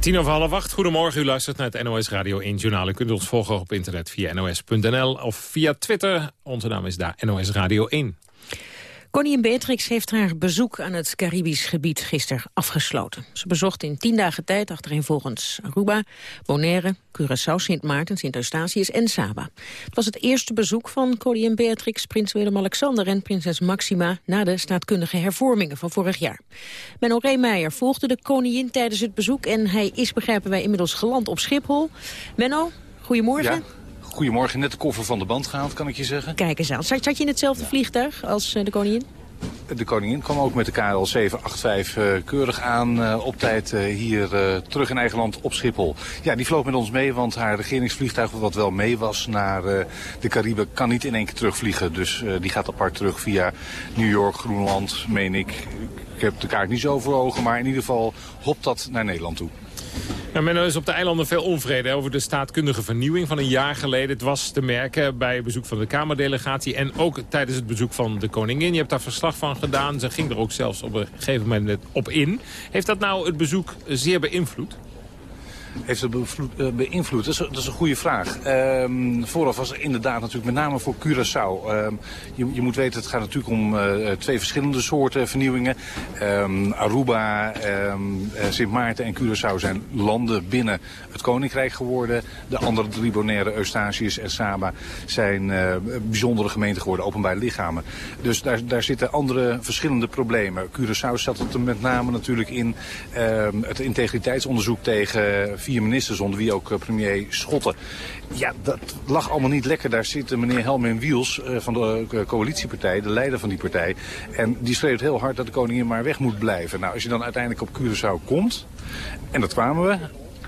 tien over half goedemorgen. U luistert naar het NOS Radio 1 Journaal. U kunt ons volgen op internet via nos.nl of via Twitter. Onze naam is daar NOS Radio 1. Koningin Beatrix heeft haar bezoek aan het Caribisch gebied gisteren afgesloten. Ze bezocht in tien dagen tijd achtereenvolgens Aruba, Bonaire, Curaçao, Sint Maarten, Sint Eustatius en Saba. Het was het eerste bezoek van koningin Beatrix, prins Willem-Alexander en prinses Maxima na de staatkundige hervormingen van vorig jaar. Menno Reemeijer volgde de koningin tijdens het bezoek en hij is, begrijpen wij, inmiddels geland op Schiphol. Menno, goedemorgen. Goedemorgen, net de koffer van de band gehaald, kan ik je zeggen. Kijk eens aan. Zat, zat je in hetzelfde vliegtuig als uh, de koningin? De koningin kwam ook met de KL 785 uh, keurig aan uh, op tijd uh, hier terug in eigen land op Schiphol. Ja, die vloog met ons mee, want haar regeringsvliegtuig wat wel mee was naar de Cariben kan niet in één keer terugvliegen. Dus die gaat apart terug via New York, Groenland, meen ik. Ik heb de kaart niet zo voor ogen, maar in ieder geval hopt dat naar Nederland toe. Men is op de eilanden veel onvrede over de staatkundige vernieuwing van een jaar geleden. Het was te merken bij bezoek van de Kamerdelegatie en ook tijdens het bezoek van de koningin. Je hebt daar verslag van gedaan. Ze ging er ook zelfs op een gegeven moment op in. Heeft dat nou het bezoek zeer beïnvloed? Heeft het eh, beïnvloed? Dat is, dat is een goede vraag. Um, vooraf was er inderdaad natuurlijk met name voor Curaçao. Um, je, je, moet weten, het gaat natuurlijk om uh, twee verschillende soorten vernieuwingen. Um, Aruba, Sint Maarten en Curaçao zijn landen binnen het Koninkrijk geworden. De andere drie Bonaire, Eustatius en Saba zijn bijzondere gemeenten geworden, openbare lichamen. Dus daar, daar zitten andere verschillende problemen. Curaçao zat het er met name natuurlijk in het integriteitsonderzoek tegen vier ministers, onder wie ook eh, premier Schotten. Ja, dat lag allemaal niet lekker. Daar zit meneer Helmen Wiels uh, van de uh, coalitiepartij, de leider van die partij. En die schreeuwt heel hard dat de koningin maar weg moet blijven. Nou, als je dan uiteindelijk op Curaçao komt, en dat kwamen we,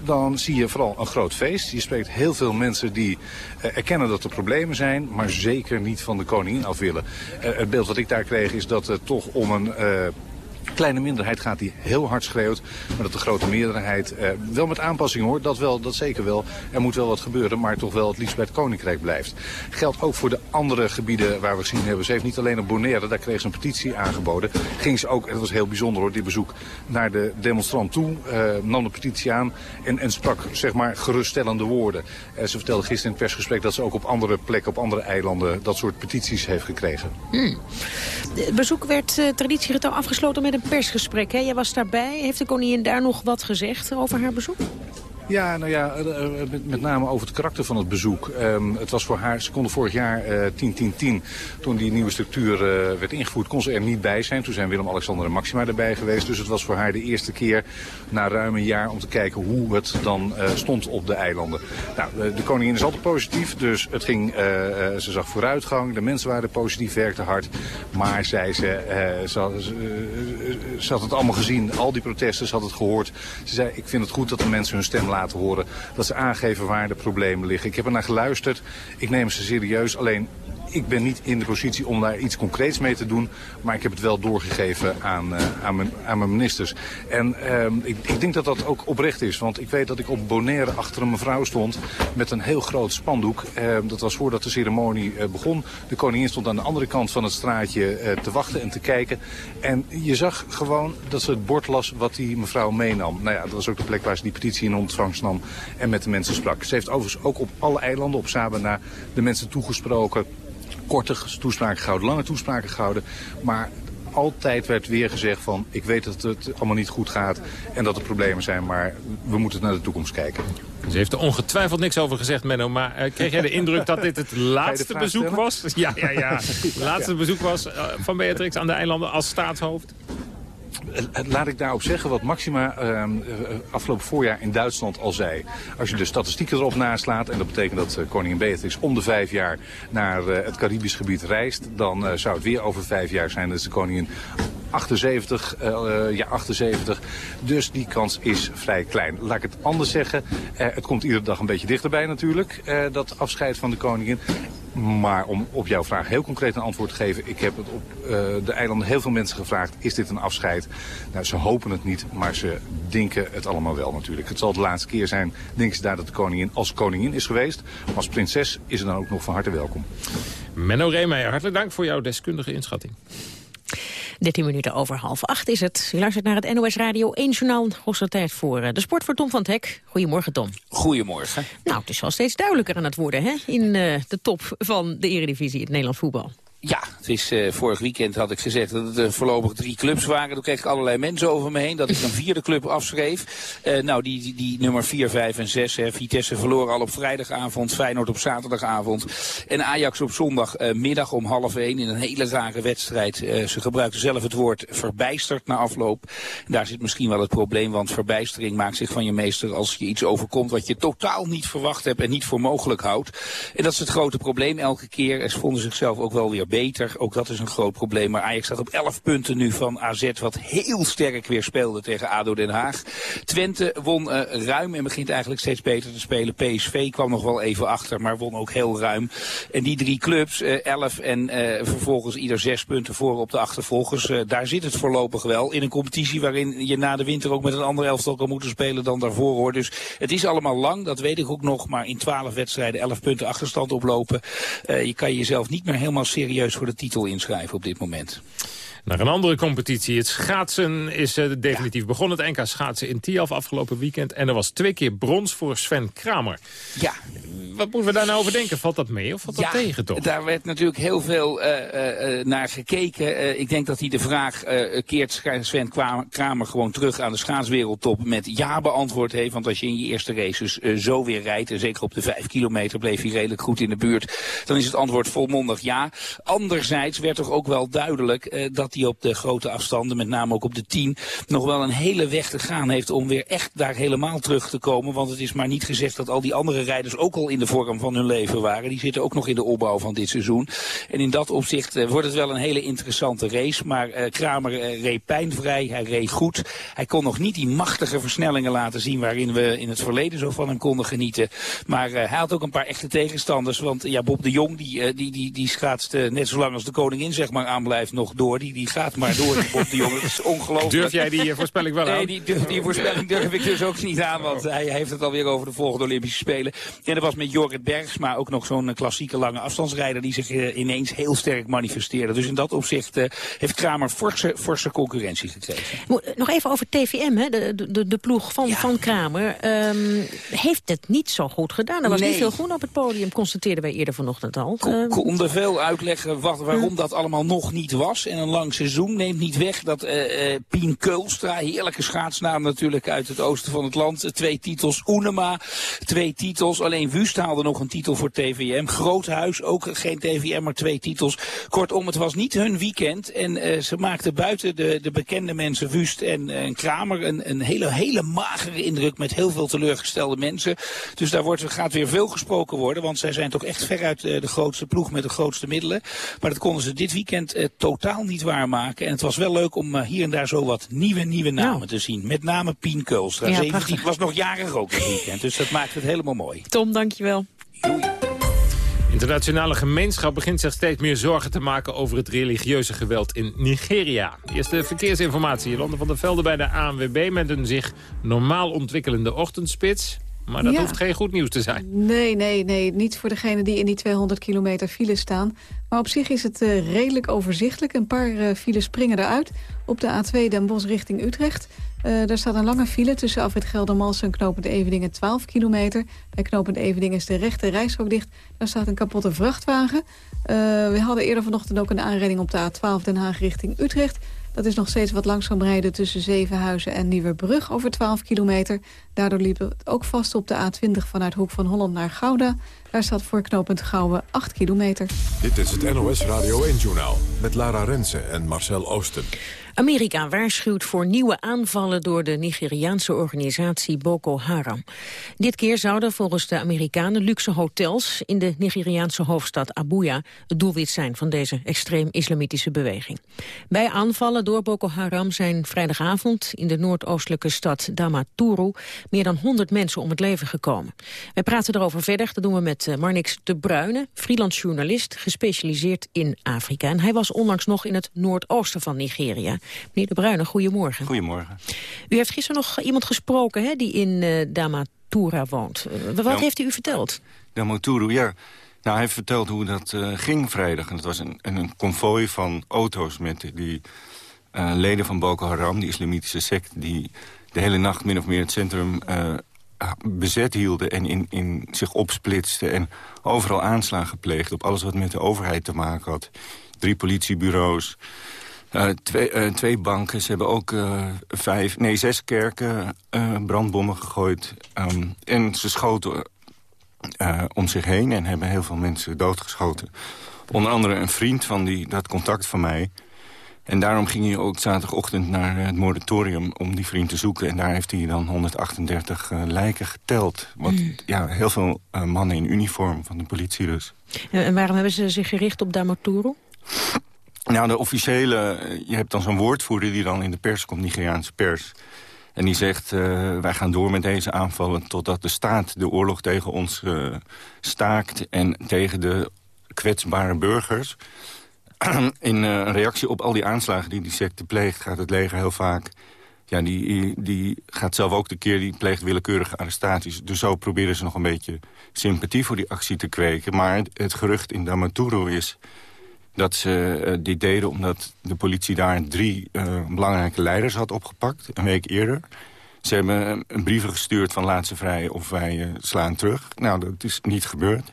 dan zie je vooral een groot feest. Je spreekt heel veel mensen die erkennen dat er problemen zijn, maar zeker niet van de koningin af willen. Het beeld dat ik daar kreeg is dat het toch om een kleine minderheid gaat die heel hard schreeuwt. Maar dat de grote meerderheid, eh, wel met aanpassingen hoor, dat, wel, dat zeker wel. Er moet wel wat gebeuren, maar toch wel het liefst bij het Koninkrijk blijft. Geldt ook voor de andere gebieden waar we gezien hebben. Ze heeft niet alleen op Bonaire, daar kreeg ze een petitie aangeboden. Ging ze ook, en was heel bijzonder hoor, dit bezoek, naar de demonstrant toe. Uh, nam de petitie aan en, en sprak zeg maar geruststellende woorden. Uh, ze vertelde gisteren in het persgesprek dat ze ook op andere plekken, op andere eilanden, dat soort petities heeft gekregen. Hmm. Het bezoek werd traditiegetrouw afgesloten met een persgesprek. Hè? Jij was daarbij. Heeft de koningin daar nog wat gezegd over haar bezoek? Ja, nou ja, eh, eh, met, met, name over het karakter van het bezoek. Um, het was voor haar, ze konden vorig jaar uh, 10-10-10, toen die nieuwe structuur werd ingevoerd, kon ze er niet bij zijn. Toen zijn Willem-Alexander en Maxima erbij geweest. Dus het was voor haar de eerste keer na ruim een jaar om te kijken hoe het dan stond op de eilanden. Nou, de koningin is altijd positief, dus het ging, ze zag vooruitgang. De mensen waren positief, werkten hard. Maar zei ze, ze, had, ze had het allemaal gezien, al die protesten, ze had het gehoord. Ze zei, ik vind het goed dat de mensen hun stem laten horen. Dat ze aangeven waar de problemen liggen. Ik heb er naar geluisterd. Ik neem ze serieus. Alleen ik ben niet in de positie om daar iets concreets mee te doen. Maar ik heb het wel doorgegeven aan, uh, aan, mijn, aan mijn ministers. En uh, ik, ik, denk dat dat ook oprecht is. Want ik weet dat ik op Bonaire achter een mevrouw stond met een heel groot spandoek. Uh, dat was voordat de ceremonie uh, begon. De koningin stond aan de andere kant van het straatje te wachten en te kijken. En je zag gewoon dat ze het bord las wat die mevrouw meenam. Nou ja, dat was ook de plek waar ze die petitie in ontvangst nam en met de mensen sprak. Ze heeft overigens ook op alle eilanden op Sabana de mensen toegesproken korte toespraken gehouden, lange toespraken gehouden. Maar altijd werd weer gezegd van ik weet dat het allemaal niet goed gaat en dat er problemen zijn, maar we moeten naar de toekomst kijken. Ze heeft er ongetwijfeld niks over gezegd, Menno. Maar uh, kreeg jij de indruk dat dit het laatste bezoek was? Ja, ja, ja. Het laatste bezoek was uh, van Beatrix aan de eilanden als staatshoofd? Laat ik daarop zeggen wat Maxima uh, afgelopen voorjaar in Duitsland al zei. Als je de statistieken erop naslaat, en dat betekent dat uh, koningin Beatrix om de vijf jaar naar het Caribisch gebied reist, dan zou het weer over vijf jaar zijn dat de koningin 78, ja 78. Dus die kans is vrij klein. Laat ik het anders zeggen. het komt iedere dag een beetje dichterbij natuurlijk, dat afscheid van de koningin. Maar om op jouw vraag heel concreet een antwoord te geven. Ik heb het op uh, de eilanden heel veel mensen gevraagd. Is dit een afscheid? Nou, ze hopen het niet, maar ze denken het allemaal wel natuurlijk. Het zal de laatste keer zijn, denken ze daar dat de koningin als koningin is geweest. Maar als prinses is ze dan ook nog van harte welkom. Menno Reemeijer, hartelijk dank voor jouw deskundige inschatting. 13 minuten over half acht is het. U luistert naar het NOS Radio 1 Journaal. Hoogste tijd voor eh, de sport voor Tom van Hek. Goedemorgen, Tom. Goedemorgen. Nou, het is wel steeds duidelijker aan het worden hè? in uh, de top van de eredivisie, het Nederlands voetbal. Ja, het is, uh, vorig weekend had ik gezegd dat het uh, voorlopig drie clubs waren. Toen kreeg ik allerlei mensen over me heen dat ik een vierde club afschreef. Uh, nou, die, die, die, nummer 4, 5 en 6. Hè. Vitesse verloor al op vrijdagavond, Feyenoord op zaterdagavond. En Ajax op zondagmiddag om half 1 in een hele rare wedstrijd. ze gebruikten zelf het woord verbijsterd na afloop. En daar zit misschien wel het probleem, want verbijstering maakt zich van je meester als je iets overkomt wat je totaal niet verwacht hebt en niet voor mogelijk houdt. En dat is het grote probleem elke keer. Ze vonden zichzelf ook wel weer beter. Ook dat is een groot probleem. Maar Ajax staat op 11 punten nu van AZ, wat heel sterk weer speelde tegen ADO Den Haag. Twente won uh, ruim en begint eigenlijk steeds beter te spelen. PSV kwam nog wel even achter, maar won ook heel ruim. En die drie clubs, uh, 11 en uh, vervolgens ieder zes punten voor op de achtervolgers. Daar zit het voorlopig wel. In een competitie waarin je na de winter ook met een ander elftal kan moeten spelen dan daarvoor hoor. Dus het is allemaal lang, dat weet ik ook nog. Maar in 12 wedstrijden 11 punten achterstand oplopen. Je kan jezelf niet meer helemaal serieus voor de titel inschrijven op dit moment. Naar een andere competitie. Het schaatsen is uh, definitief ja. begonnen. Het NK schaatsen in Tiaf afgelopen weekend. En er was twee keer brons voor Sven Kramer. Ja. Wat moeten we daar nou over denken? Valt dat mee of valt dat tegen toch? daar werd natuurlijk heel veel uh, uh, naar gekeken. ik denk dat hij de vraag keert Sven Kramer gewoon terug aan de schaatswereldtop met ja beantwoord heeft. Want als je in je eerste races zo weer rijdt, en zeker op de vijf kilometer bleef hij redelijk goed in de buurt, dan is het antwoord volmondig ja. Anderzijds werd toch ook wel duidelijk dat hij op de grote afstanden, met name ook op de 10, nog wel een hele weg te gaan heeft om weer echt daar helemaal terug te komen. Want het is maar niet gezegd dat al die andere rijders ook al in de vorm van hun leven waren. Die zitten ook nog in de opbouw van dit seizoen. En in dat opzicht uh, wordt het wel een hele interessante race. Maar uh, Kramer uh, reed pijnvrij, hij reed goed. Hij kon nog niet die machtige versnellingen laten zien waarin we in het verleden zo van hem konden genieten. Maar hij had ook een paar echte tegenstanders. Want ja, Bob de Jong die, die, die, die schaatst net zo lang als de koningin zeg maar aanblijft nog door. Die, die gaat maar door, die Bob de Jong. Dat is ongelooflijk. Durf jij die voorspelling wel aan? Nee, die, die, die voorspelling durf ik dus ook niet aan. Want hij heeft het alweer over de volgende Olympische Spelen. En dat was met Jorrit Bergsma ook nog zo'n klassieke lange afstandsrijder... die zich uh, ineens heel sterk manifesteerde. Dus in dat opzicht uh, heeft Kramer forse, forse concurrentie gekregen. Nog even over TVM, hè? De, de, de ploeg van, ja. van Kramer. Um, heeft het niet zo goed gedaan. Er was nee. niet veel groen op het podium, constateerden wij eerder vanochtend al. Kon, konden veel uitleggen wat, waarom hm. dat allemaal nog niet was. En een lang seizoen neemt niet weg dat uh, Pien Keulstra, heerlijke schaatsnaam natuurlijk uit het oosten van het land. Twee titels, Oenema, twee titels. Alleen Wust haalde nog een titel voor TVM. Groothuis, ook geen TVM, maar twee titels. Kortom, het was niet hun weekend. En uh, ze maakten buiten de, de bekende mensen Wust en, en Kramer een, een hele, hele magere indruk met heel veel teleurgestelde mensen. Dus daar wordt, gaat weer veel gesproken worden, want zij zijn toch echt veruit de grootste ploeg met de grootste middelen. Maar dat konden ze dit weekend totaal niet waarmaken. En het was wel leuk om uh, hier en daar zo wat nieuwe, nieuwe namen te zien. Met name Pien Keulstra. Ja, 17 was nog jarig ook dit weekend, dus dat maakt het helemaal mooi. Tom, dankjewel. Doei. internationale gemeenschap begint zich steeds meer zorgen te maken over het religieuze geweld in Nigeria. Eerste verkeersinformatie. Jolande van der Velde bij de ANWB met een zich normaal ontwikkelende ochtendspits. Maar dat ja. hoeft geen goed nieuws te zijn. Nee, nee, nee. Niet voor degenen die in die 200 kilometer file staan. Maar op zich is het uh, redelijk overzichtelijk. Een paar uh, files springen eruit. Op de A2 Den Bosch richting Utrecht. Uh, daar staat een lange file tussen Afrit Geldermals en Knopend Eveningen 12 kilometer. Bij Knopend Eveningen is de rechte rijstrook dicht. Daar staat een kapotte vrachtwagen. We hadden eerder vanochtend ook een aanrijding op de A12 Den Haag richting Utrecht. Dat is nog steeds wat langzaam rijden tussen Zevenhuizen en Nieuwerbrug over 12 kilometer. Daardoor liep het ook vast op de A20 vanuit Hoek van Holland naar Gouda. Daar staat voor knooppunt Gouwen 8 kilometer. Dit is het NOS Radio 1-journaal met Lara Rensen en Marcel Oosten. Amerika waarschuwt voor nieuwe aanvallen door de Nigeriaanse organisatie Boko Haram. Dit keer zouden volgens de Amerikanen luxe hotels in de Nigeriaanse hoofdstad Abuja het doelwit zijn van deze extreem-islamitische beweging. Bij aanvallen door Boko Haram zijn vrijdagavond in de noordoostelijke stad Damaturu meer dan 100 mensen om het leven gekomen. Wij praten erover verder, dat doen we met Marnix de Bruyne, freelance journalist, gespecialiseerd in Afrika. En hij was onlangs nog in het noordoosten van Nigeria. Meneer De Bruyne, goedemorgen. Goedemorgen. U heeft gisteren nog iemand gesproken hè, die in uh, Damatura woont. Uh, wat ja, heeft hij u verteld? Damaturu, ja. Nou, hij heeft verteld hoe dat uh, ging vrijdag. En het was een, een konvooi van auto's met die leden van Boko Haram, die islamitische sect... die de hele nacht min of meer het centrum bezet hielden en in, in zich opsplitsten... en overal aanslagen pleegden op alles wat met de overheid te maken had. Drie politiebureaus, uh, twee, uh, twee banken. Ze hebben ook uh, vijf, nee, zes kerken brandbommen gegooid. Um, en ze schoten om zich heen en hebben heel veel mensen doodgeschoten. Onder andere een vriend van die, dat contact van mij. En daarom ging hij ook zaterdagochtend naar het moratorium om die vriend te zoeken. En daar heeft hij dan 138 lijken geteld. Wat, mm. ja, heel veel mannen in uniform van de politie dus. En waarom hebben ze zich gericht op Damaturu? Nou, de officiële... Je hebt dan zo'n woordvoerder die dan in de pers komt, Nigeriaanse pers... En die zegt, uh, wij gaan door met deze aanvallen... totdat de staat de oorlog tegen ons uh, staakt... en tegen de kwetsbare burgers. In reactie op al die aanslagen die die secte pleegt... gaat het leger heel vaak... Ja, die, die gaat zelf ook de keer, die pleegt willekeurige arrestaties. Dus zo proberen ze nog een beetje sympathie voor die actie te kweken. Maar het, het gerucht in Damaturu is dat ze uh, dit deden omdat de politie daar drie uh, belangrijke leiders had opgepakt, een week eerder. Ze hebben een brieven gestuurd van laat ze vrij of wij uh, slaan terug. Nou, dat is niet gebeurd.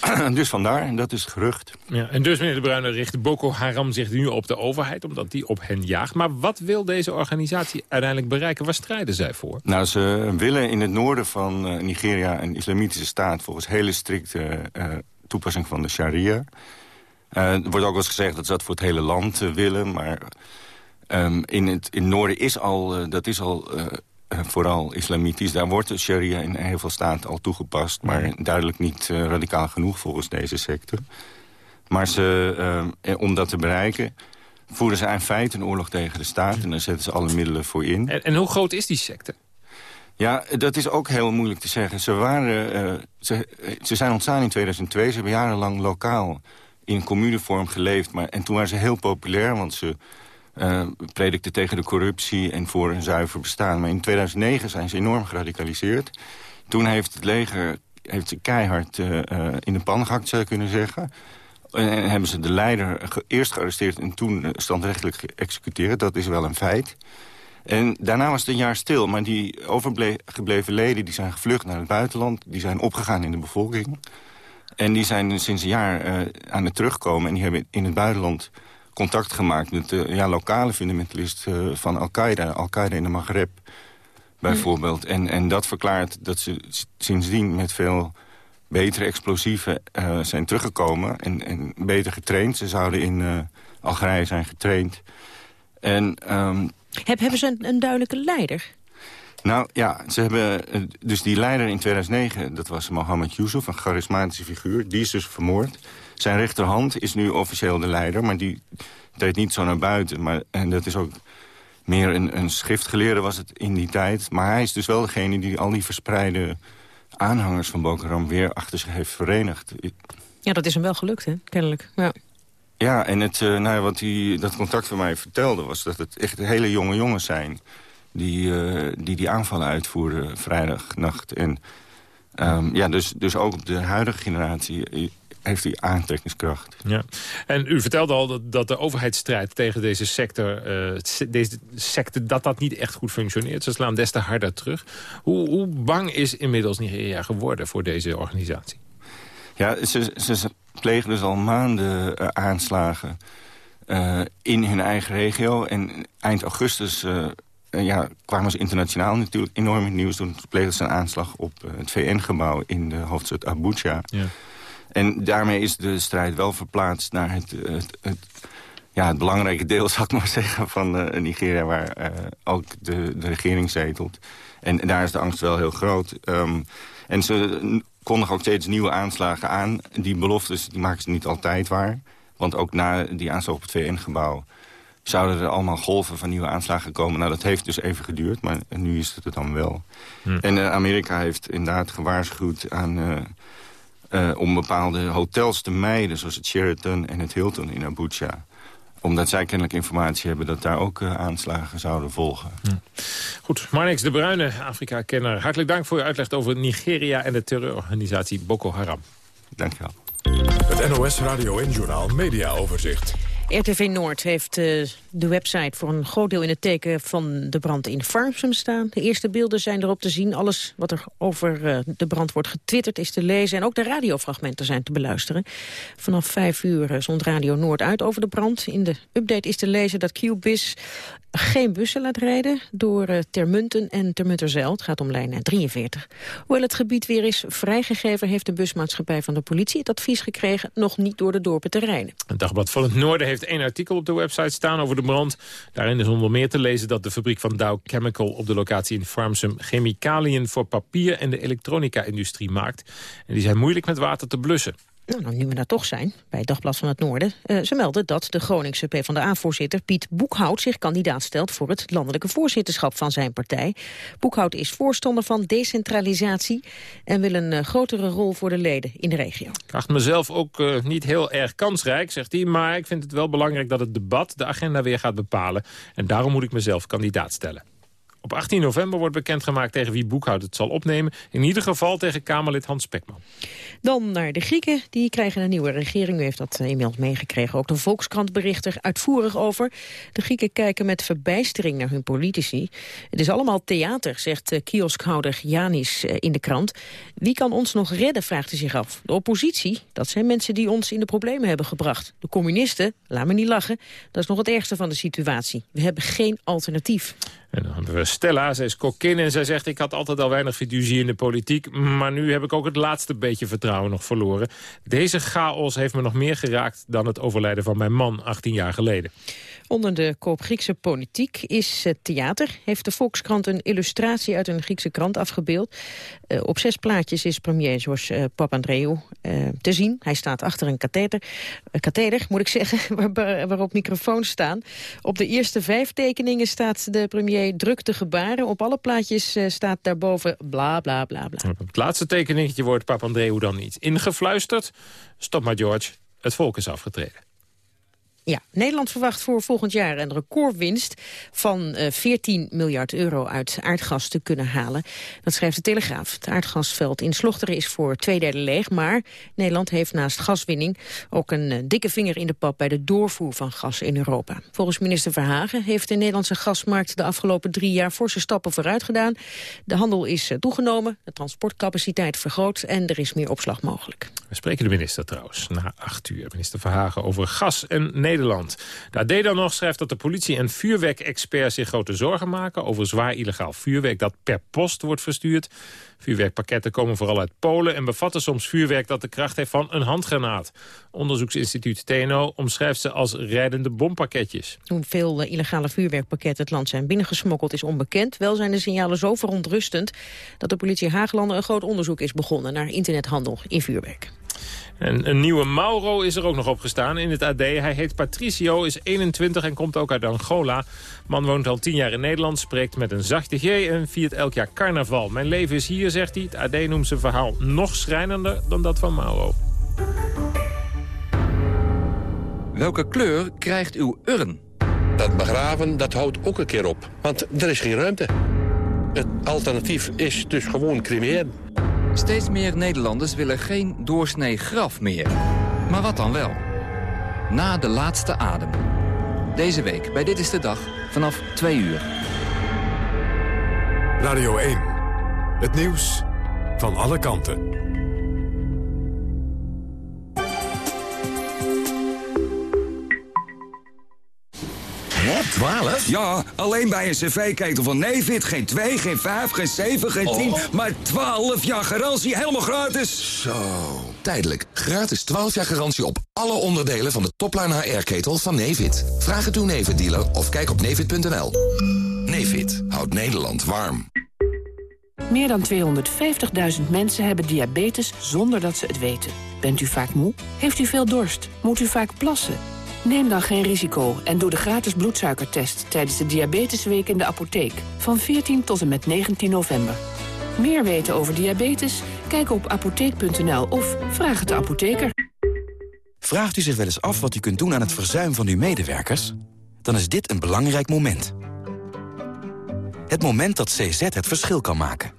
Dus vandaar, en dat is het gerucht. Ja, en dus, meneer De Bruyne, richt Boko Haram zich nu op de overheid... omdat die op hen jaagt. Maar wat wil deze organisatie uiteindelijk bereiken? Waar strijden zij voor? Nou, ze willen in het noorden van Nigeria een islamitische staat... volgens hele strikte toepassing van de sharia... Uh, er wordt ook wel eens gezegd dat ze dat voor het hele land uh, willen. Maar um, in, het, in noorden is al, uh, dat is al vooral islamitisch. Daar wordt de sharia in heel veel staten al toegepast. Maar duidelijk niet radicaal genoeg volgens deze sector. Maar ze, ehm, om dat te bereiken voeren ze in feite een oorlog tegen de staat. En daar zetten ze alle middelen voor in. En, en hoe groot is die secte? Ja, dat is ook heel moeilijk te zeggen. Ze, waren, ze, ze zijn ontstaan in 2002. Ze hebben jarenlang lokaal in communevorm geleefd. Maar, en toen waren ze heel populair, want ze uh, predikten tegen de corruptie en voor een zuiver bestaan. Maar in 2009 zijn ze enorm geradicaliseerd. Toen heeft het leger heeft ze keihard uh, in de pan gehakt, zou je kunnen zeggen. En hebben ze de leider eerst gearresteerd en toen standrechtelijk geëxecuteerd. Dat is wel een feit. En daarna was het een jaar stil. Maar die overgebleven leden die zijn gevlucht naar het buitenland. Die zijn opgegaan in de bevolking. En die zijn sinds een jaar uh, aan het terugkomen. En die hebben in het buitenland contact gemaakt met de ja, lokale fundamentalist uh, van Al-Qaeda. Al-Qaeda in de Maghreb bijvoorbeeld. En, en dat verklaart dat ze sindsdien met veel betere explosieven uh, zijn teruggekomen. En, en beter getraind. Ze zouden in Algerije zijn getraind. En, um, Heb, hebben ze een duidelijke leider? Nou ja, ze hebben eh, dus die leider in 2009, dat was Mohammed Yusuf, een charismatische figuur. Die is dus vermoord. Zijn rechterhand is nu officieel de leider, maar die treedt niet zo naar buiten. Maar, en dat is ook meer een, een schriftgeleerde was het in die tijd. Maar hij is dus wel degene die al die verspreide aanhangers van Boko Haram weer achter zich heeft verenigd. Ja, dat is hem wel gelukt, hè? kennelijk. Ja. Ja, en het, uh, nou ja, wat hij, dat contact van mij vertelde was dat het echt hele jonge jongens zijn die, uh, die die aanvallen uitvoeren vrijdagnacht. En um, ja, dus, dus ook op de huidige generatie heeft die aantrekkingskracht. Ja. En u vertelde al dat, dat de overheidsstrijd tegen deze sector, uh, deze secte, dat dat niet echt goed functioneert. Ze slaan des te harder terug. Hoe, hoe bang is inmiddels Nigeria geworden voor deze organisatie? Ja, ze, ze plegen dus al maanden uh, aanslagen uh, in hun eigen regio. En eind augustus ja, kwamen ze internationaal natuurlijk enorm in het nieuws. Toen pleegden ze een aanslag op uh, het VN-gebouw in de hoofdstad Abuja. Ja. En daarmee is de strijd wel verplaatst naar het, het, het ja, het belangrijke deel, zal ik maar zeggen, van uh, Nigeria... waar ook de, de regering zetelt. En, en, daar is de angst wel heel groot. Um, en ze kondigen ook steeds nieuwe aanslagen aan. Die beloftes die maken ze niet altijd waar. Want ook na die aanslag op het VN-gebouw zouden er allemaal golven van nieuwe aanslagen komen. Nou, dat heeft dus even geduurd, maar nu is het het dan wel. Hm. En uh, Amerika heeft inderdaad gewaarschuwd aan, uh, uh, om bepaalde hotels te mijden... zoals het Sheraton en het Hilton in Abuja omdat zij kennelijk informatie hebben dat daar ook uh, aanslagen zouden volgen. Hm. Goed, Marnix de Bruyne, Afrika-kenner. Hartelijk dank voor uw uitleg over Nigeria en de terreurorganisatie Boko Haram. Dank je wel. Het NOS Radio en Journaal Media Overzicht. RTV Noord heeft uh, de website voor een groot deel in het teken van de brand in Farmsum staan. De eerste beelden zijn erop te zien. Alles wat er over uh, de brand wordt getwitterd is te lezen. En ook de radiofragmenten zijn te beluisteren. Vanaf vijf uur uh, zond Radio Noord uit over de brand. In de update is te lezen dat QBIS geen bussen laat rijden door uh, Termunten en Termunterzeil. Het gaat om lijn 43. Hoewel het gebied weer is vrijgegeven... heeft de busmaatschappij van de politie het advies gekregen... nog niet door de dorpen te rijden. Het Dagblad van het Noorden heeft één artikel op de website staan over de brand. Daarin is onder meer te lezen dat de fabriek van Dow Chemical... op de locatie in Farmsum chemicaliën voor papier... en de elektronica-industrie maakt. En die zijn moeilijk met water te blussen. Nou, nu we daar toch zijn, bij het Dagblad van het Noorden... Uh, ze melden dat de Groningse PvdA-voorzitter Piet Boekhout... zich kandidaat stelt voor het landelijke voorzitterschap van zijn partij. Boekhout is voorstander van decentralisatie... en wil een uh, grotere rol voor de leden in de regio. Ik acht mezelf ook uh, niet heel erg kansrijk, zegt hij... maar ik vind het wel belangrijk dat het debat de agenda weer gaat bepalen. En daarom moet ik mezelf kandidaat stellen. Op 18 november wordt bekendgemaakt tegen wie Boekhout het zal opnemen. In ieder geval tegen Kamerlid Hans Spekman. Dan naar de Grieken. Die krijgen een nieuwe regering. U heeft dat eh, inmiddels meegekregen. Ook de Volkskrant bericht er uitvoerig over. De Grieken kijken met verbijstering naar hun politici. Het is allemaal theater, zegt eh, kioskhouder Janis eh, in de krant. Wie kan ons nog redden, vraagt hij zich af. De oppositie, dat zijn mensen die ons in de problemen hebben gebracht. De communisten, laat me niet lachen, dat is nog het ergste van de situatie. We hebben geen alternatief. En dan hebben we Stella, zij is kokkin en zij zegt... ik had altijd al weinig fiducie in de politiek... maar nu heb ik ook het laatste beetje vertrouwen nog verloren. Deze chaos heeft me nog meer geraakt dan het overlijden van mijn man 18 jaar geleden. Onder de koop Griekse politiek is theater. Heeft de Volkskrant een illustratie uit een Griekse krant afgebeeld. Uh, op zes plaatjes is premier George uh, Papandreou te zien. Hij staat achter een katheder, katheder moet ik zeggen, waar, waarop microfoons staan. Op de eerste vijf tekeningen staat de premier druk te gebaren. Op alle plaatjes staat daarboven bla bla bla bla. Op het laatste tekeningetje wordt Papandreou dan niet ingefluisterd. Stop maar George, het volk is afgetreden. Ja, Nederland verwacht voor volgend jaar een recordwinst van uh, 14 miljard euro uit aardgas te kunnen halen. Dat schrijft de Telegraaf. Het aardgasveld in Slochteren is voor twee derde leeg, maar Nederland heeft naast gaswinning ook een uh, dikke vinger in de pap bij de doorvoer van gas in Europa. Volgens minister Verhagen heeft de Nederlandse gasmarkt de afgelopen drie jaar forse stappen vooruit gedaan. De handel is uh, toegenomen, de transportcapaciteit vergroot en er is meer opslag mogelijk. We spreken de minister trouwens na acht uur. Minister Verhagen over gas en Nederland. Nederland. De dan nog schrijft dat de politie en vuurwerkexperts zich grote zorgen maken... over zwaar illegaal vuurwerk dat per post wordt verstuurd. Vuurwerkpakketten komen vooral uit Polen... en bevatten soms vuurwerk dat de kracht heeft van een handgranaat. Onderzoeksinstituut TNO omschrijft ze als rijdende bompakketjes. Hoeveel illegale vuurwerkpakketten het land zijn binnengesmokkeld is onbekend. Wel zijn de signalen zo verontrustend... dat de politie Haaglanden een groot onderzoek is begonnen... naar internethandel in vuurwerk. En een nieuwe Mauro is er ook nog opgestaan in het AD. Hij heet Patricio, is 21 en komt ook uit Angola. Man woont al 10 jaar in Nederland, spreekt met een zachte G en viert elk jaar carnaval. Mijn leven is hier, zegt hij. Het AD noemt zijn verhaal nog schrijnender dan dat van Mauro. Welke kleur krijgt uw urn? Dat begraven, dat houdt ook een keer op. Want er is geen ruimte. Het alternatief is dus gewoon cremeren. Steeds meer Nederlanders willen geen doorsnee graf meer. Maar wat dan wel? Na de laatste adem. Deze week bij Dit is de Dag vanaf 2 uur. Radio 1. Het nieuws van alle kanten. Wat, 12? Ja, alleen bij een cv-ketel van Nevid. Geen 2, geen 5, geen 7, geen 10, maar 12 jaar garantie. Helemaal gratis. Zo, tijdelijk. Gratis 12 jaar garantie op alle onderdelen van de topline HR-ketel van Nevid. Vraag het uw Nevid-dealer of kijk op nevid.nl. Nevid houdt Nederland warm. Meer dan 250.000 mensen hebben diabetes zonder dat ze het weten. Bent u vaak moe? Heeft u veel dorst? Moet u vaak plassen? Neem dan geen risico en doe de gratis bloedsuikertest tijdens de Diabetesweek in de apotheek van 14 tot en met 19 november. Meer weten over diabetes? Kijk op apotheek.nl of vraag het de apotheker. Vraagt u zich wel eens af wat u kunt doen aan het verzuim van uw medewerkers? Dan is dit een belangrijk moment. Het moment dat CZ het verschil kan maken.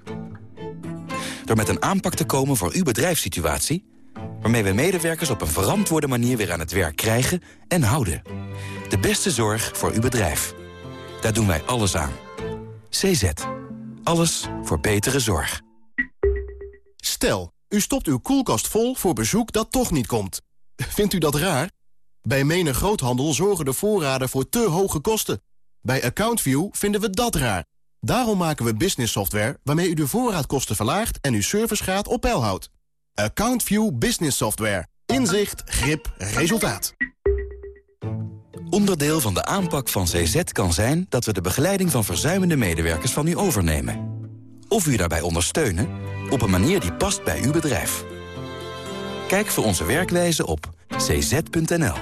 Door met een aanpak te komen voor uw bedrijfssituatie waarmee we medewerkers op een verantwoorde manier weer aan het werk krijgen en houden. De beste zorg voor uw bedrijf. Daar doen wij alles aan. CZ. Alles voor betere zorg. Stel, u stopt uw koelkast vol voor bezoek dat toch niet komt. Vindt u dat raar? Bij menig groothandel zorgen de voorraden voor te hoge kosten. Bij AccountView vinden we dat raar. Daarom maken we business software waarmee u de voorraadkosten verlaagt en uw servicegraad op peil houdt. AccountView Business Software. Inzicht, grip, resultaat. Onderdeel van de aanpak van CZ kan zijn dat we de begeleiding van verzuimende medewerkers van u overnemen. Of u daarbij ondersteunen op een manier die past bij uw bedrijf. Kijk voor onze werkwijze op cz.nl.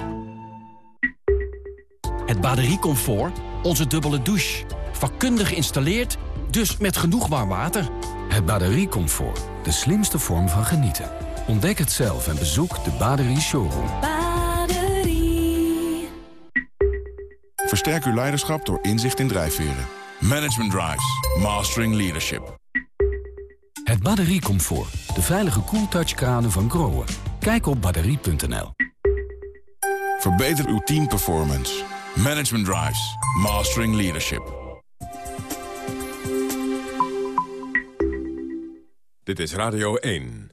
Het batteriecomfort, onze dubbele douche. Vakkundig geïnstalleerd, dus met genoeg warm water. Het batteriecomfort, de slimste vorm van genieten. Ontdek het zelf en bezoek de Baderie Showroom. Versterk uw leiderschap door inzicht in drijfveren. Management Drives. Mastering Leadership. Het batteriecomfort, de veilige koeltouch kranen van Groen. Kijk op batterie.nl. Verbeter uw teamperformance. Management Drives. Mastering Leadership. Dit is Radio 1.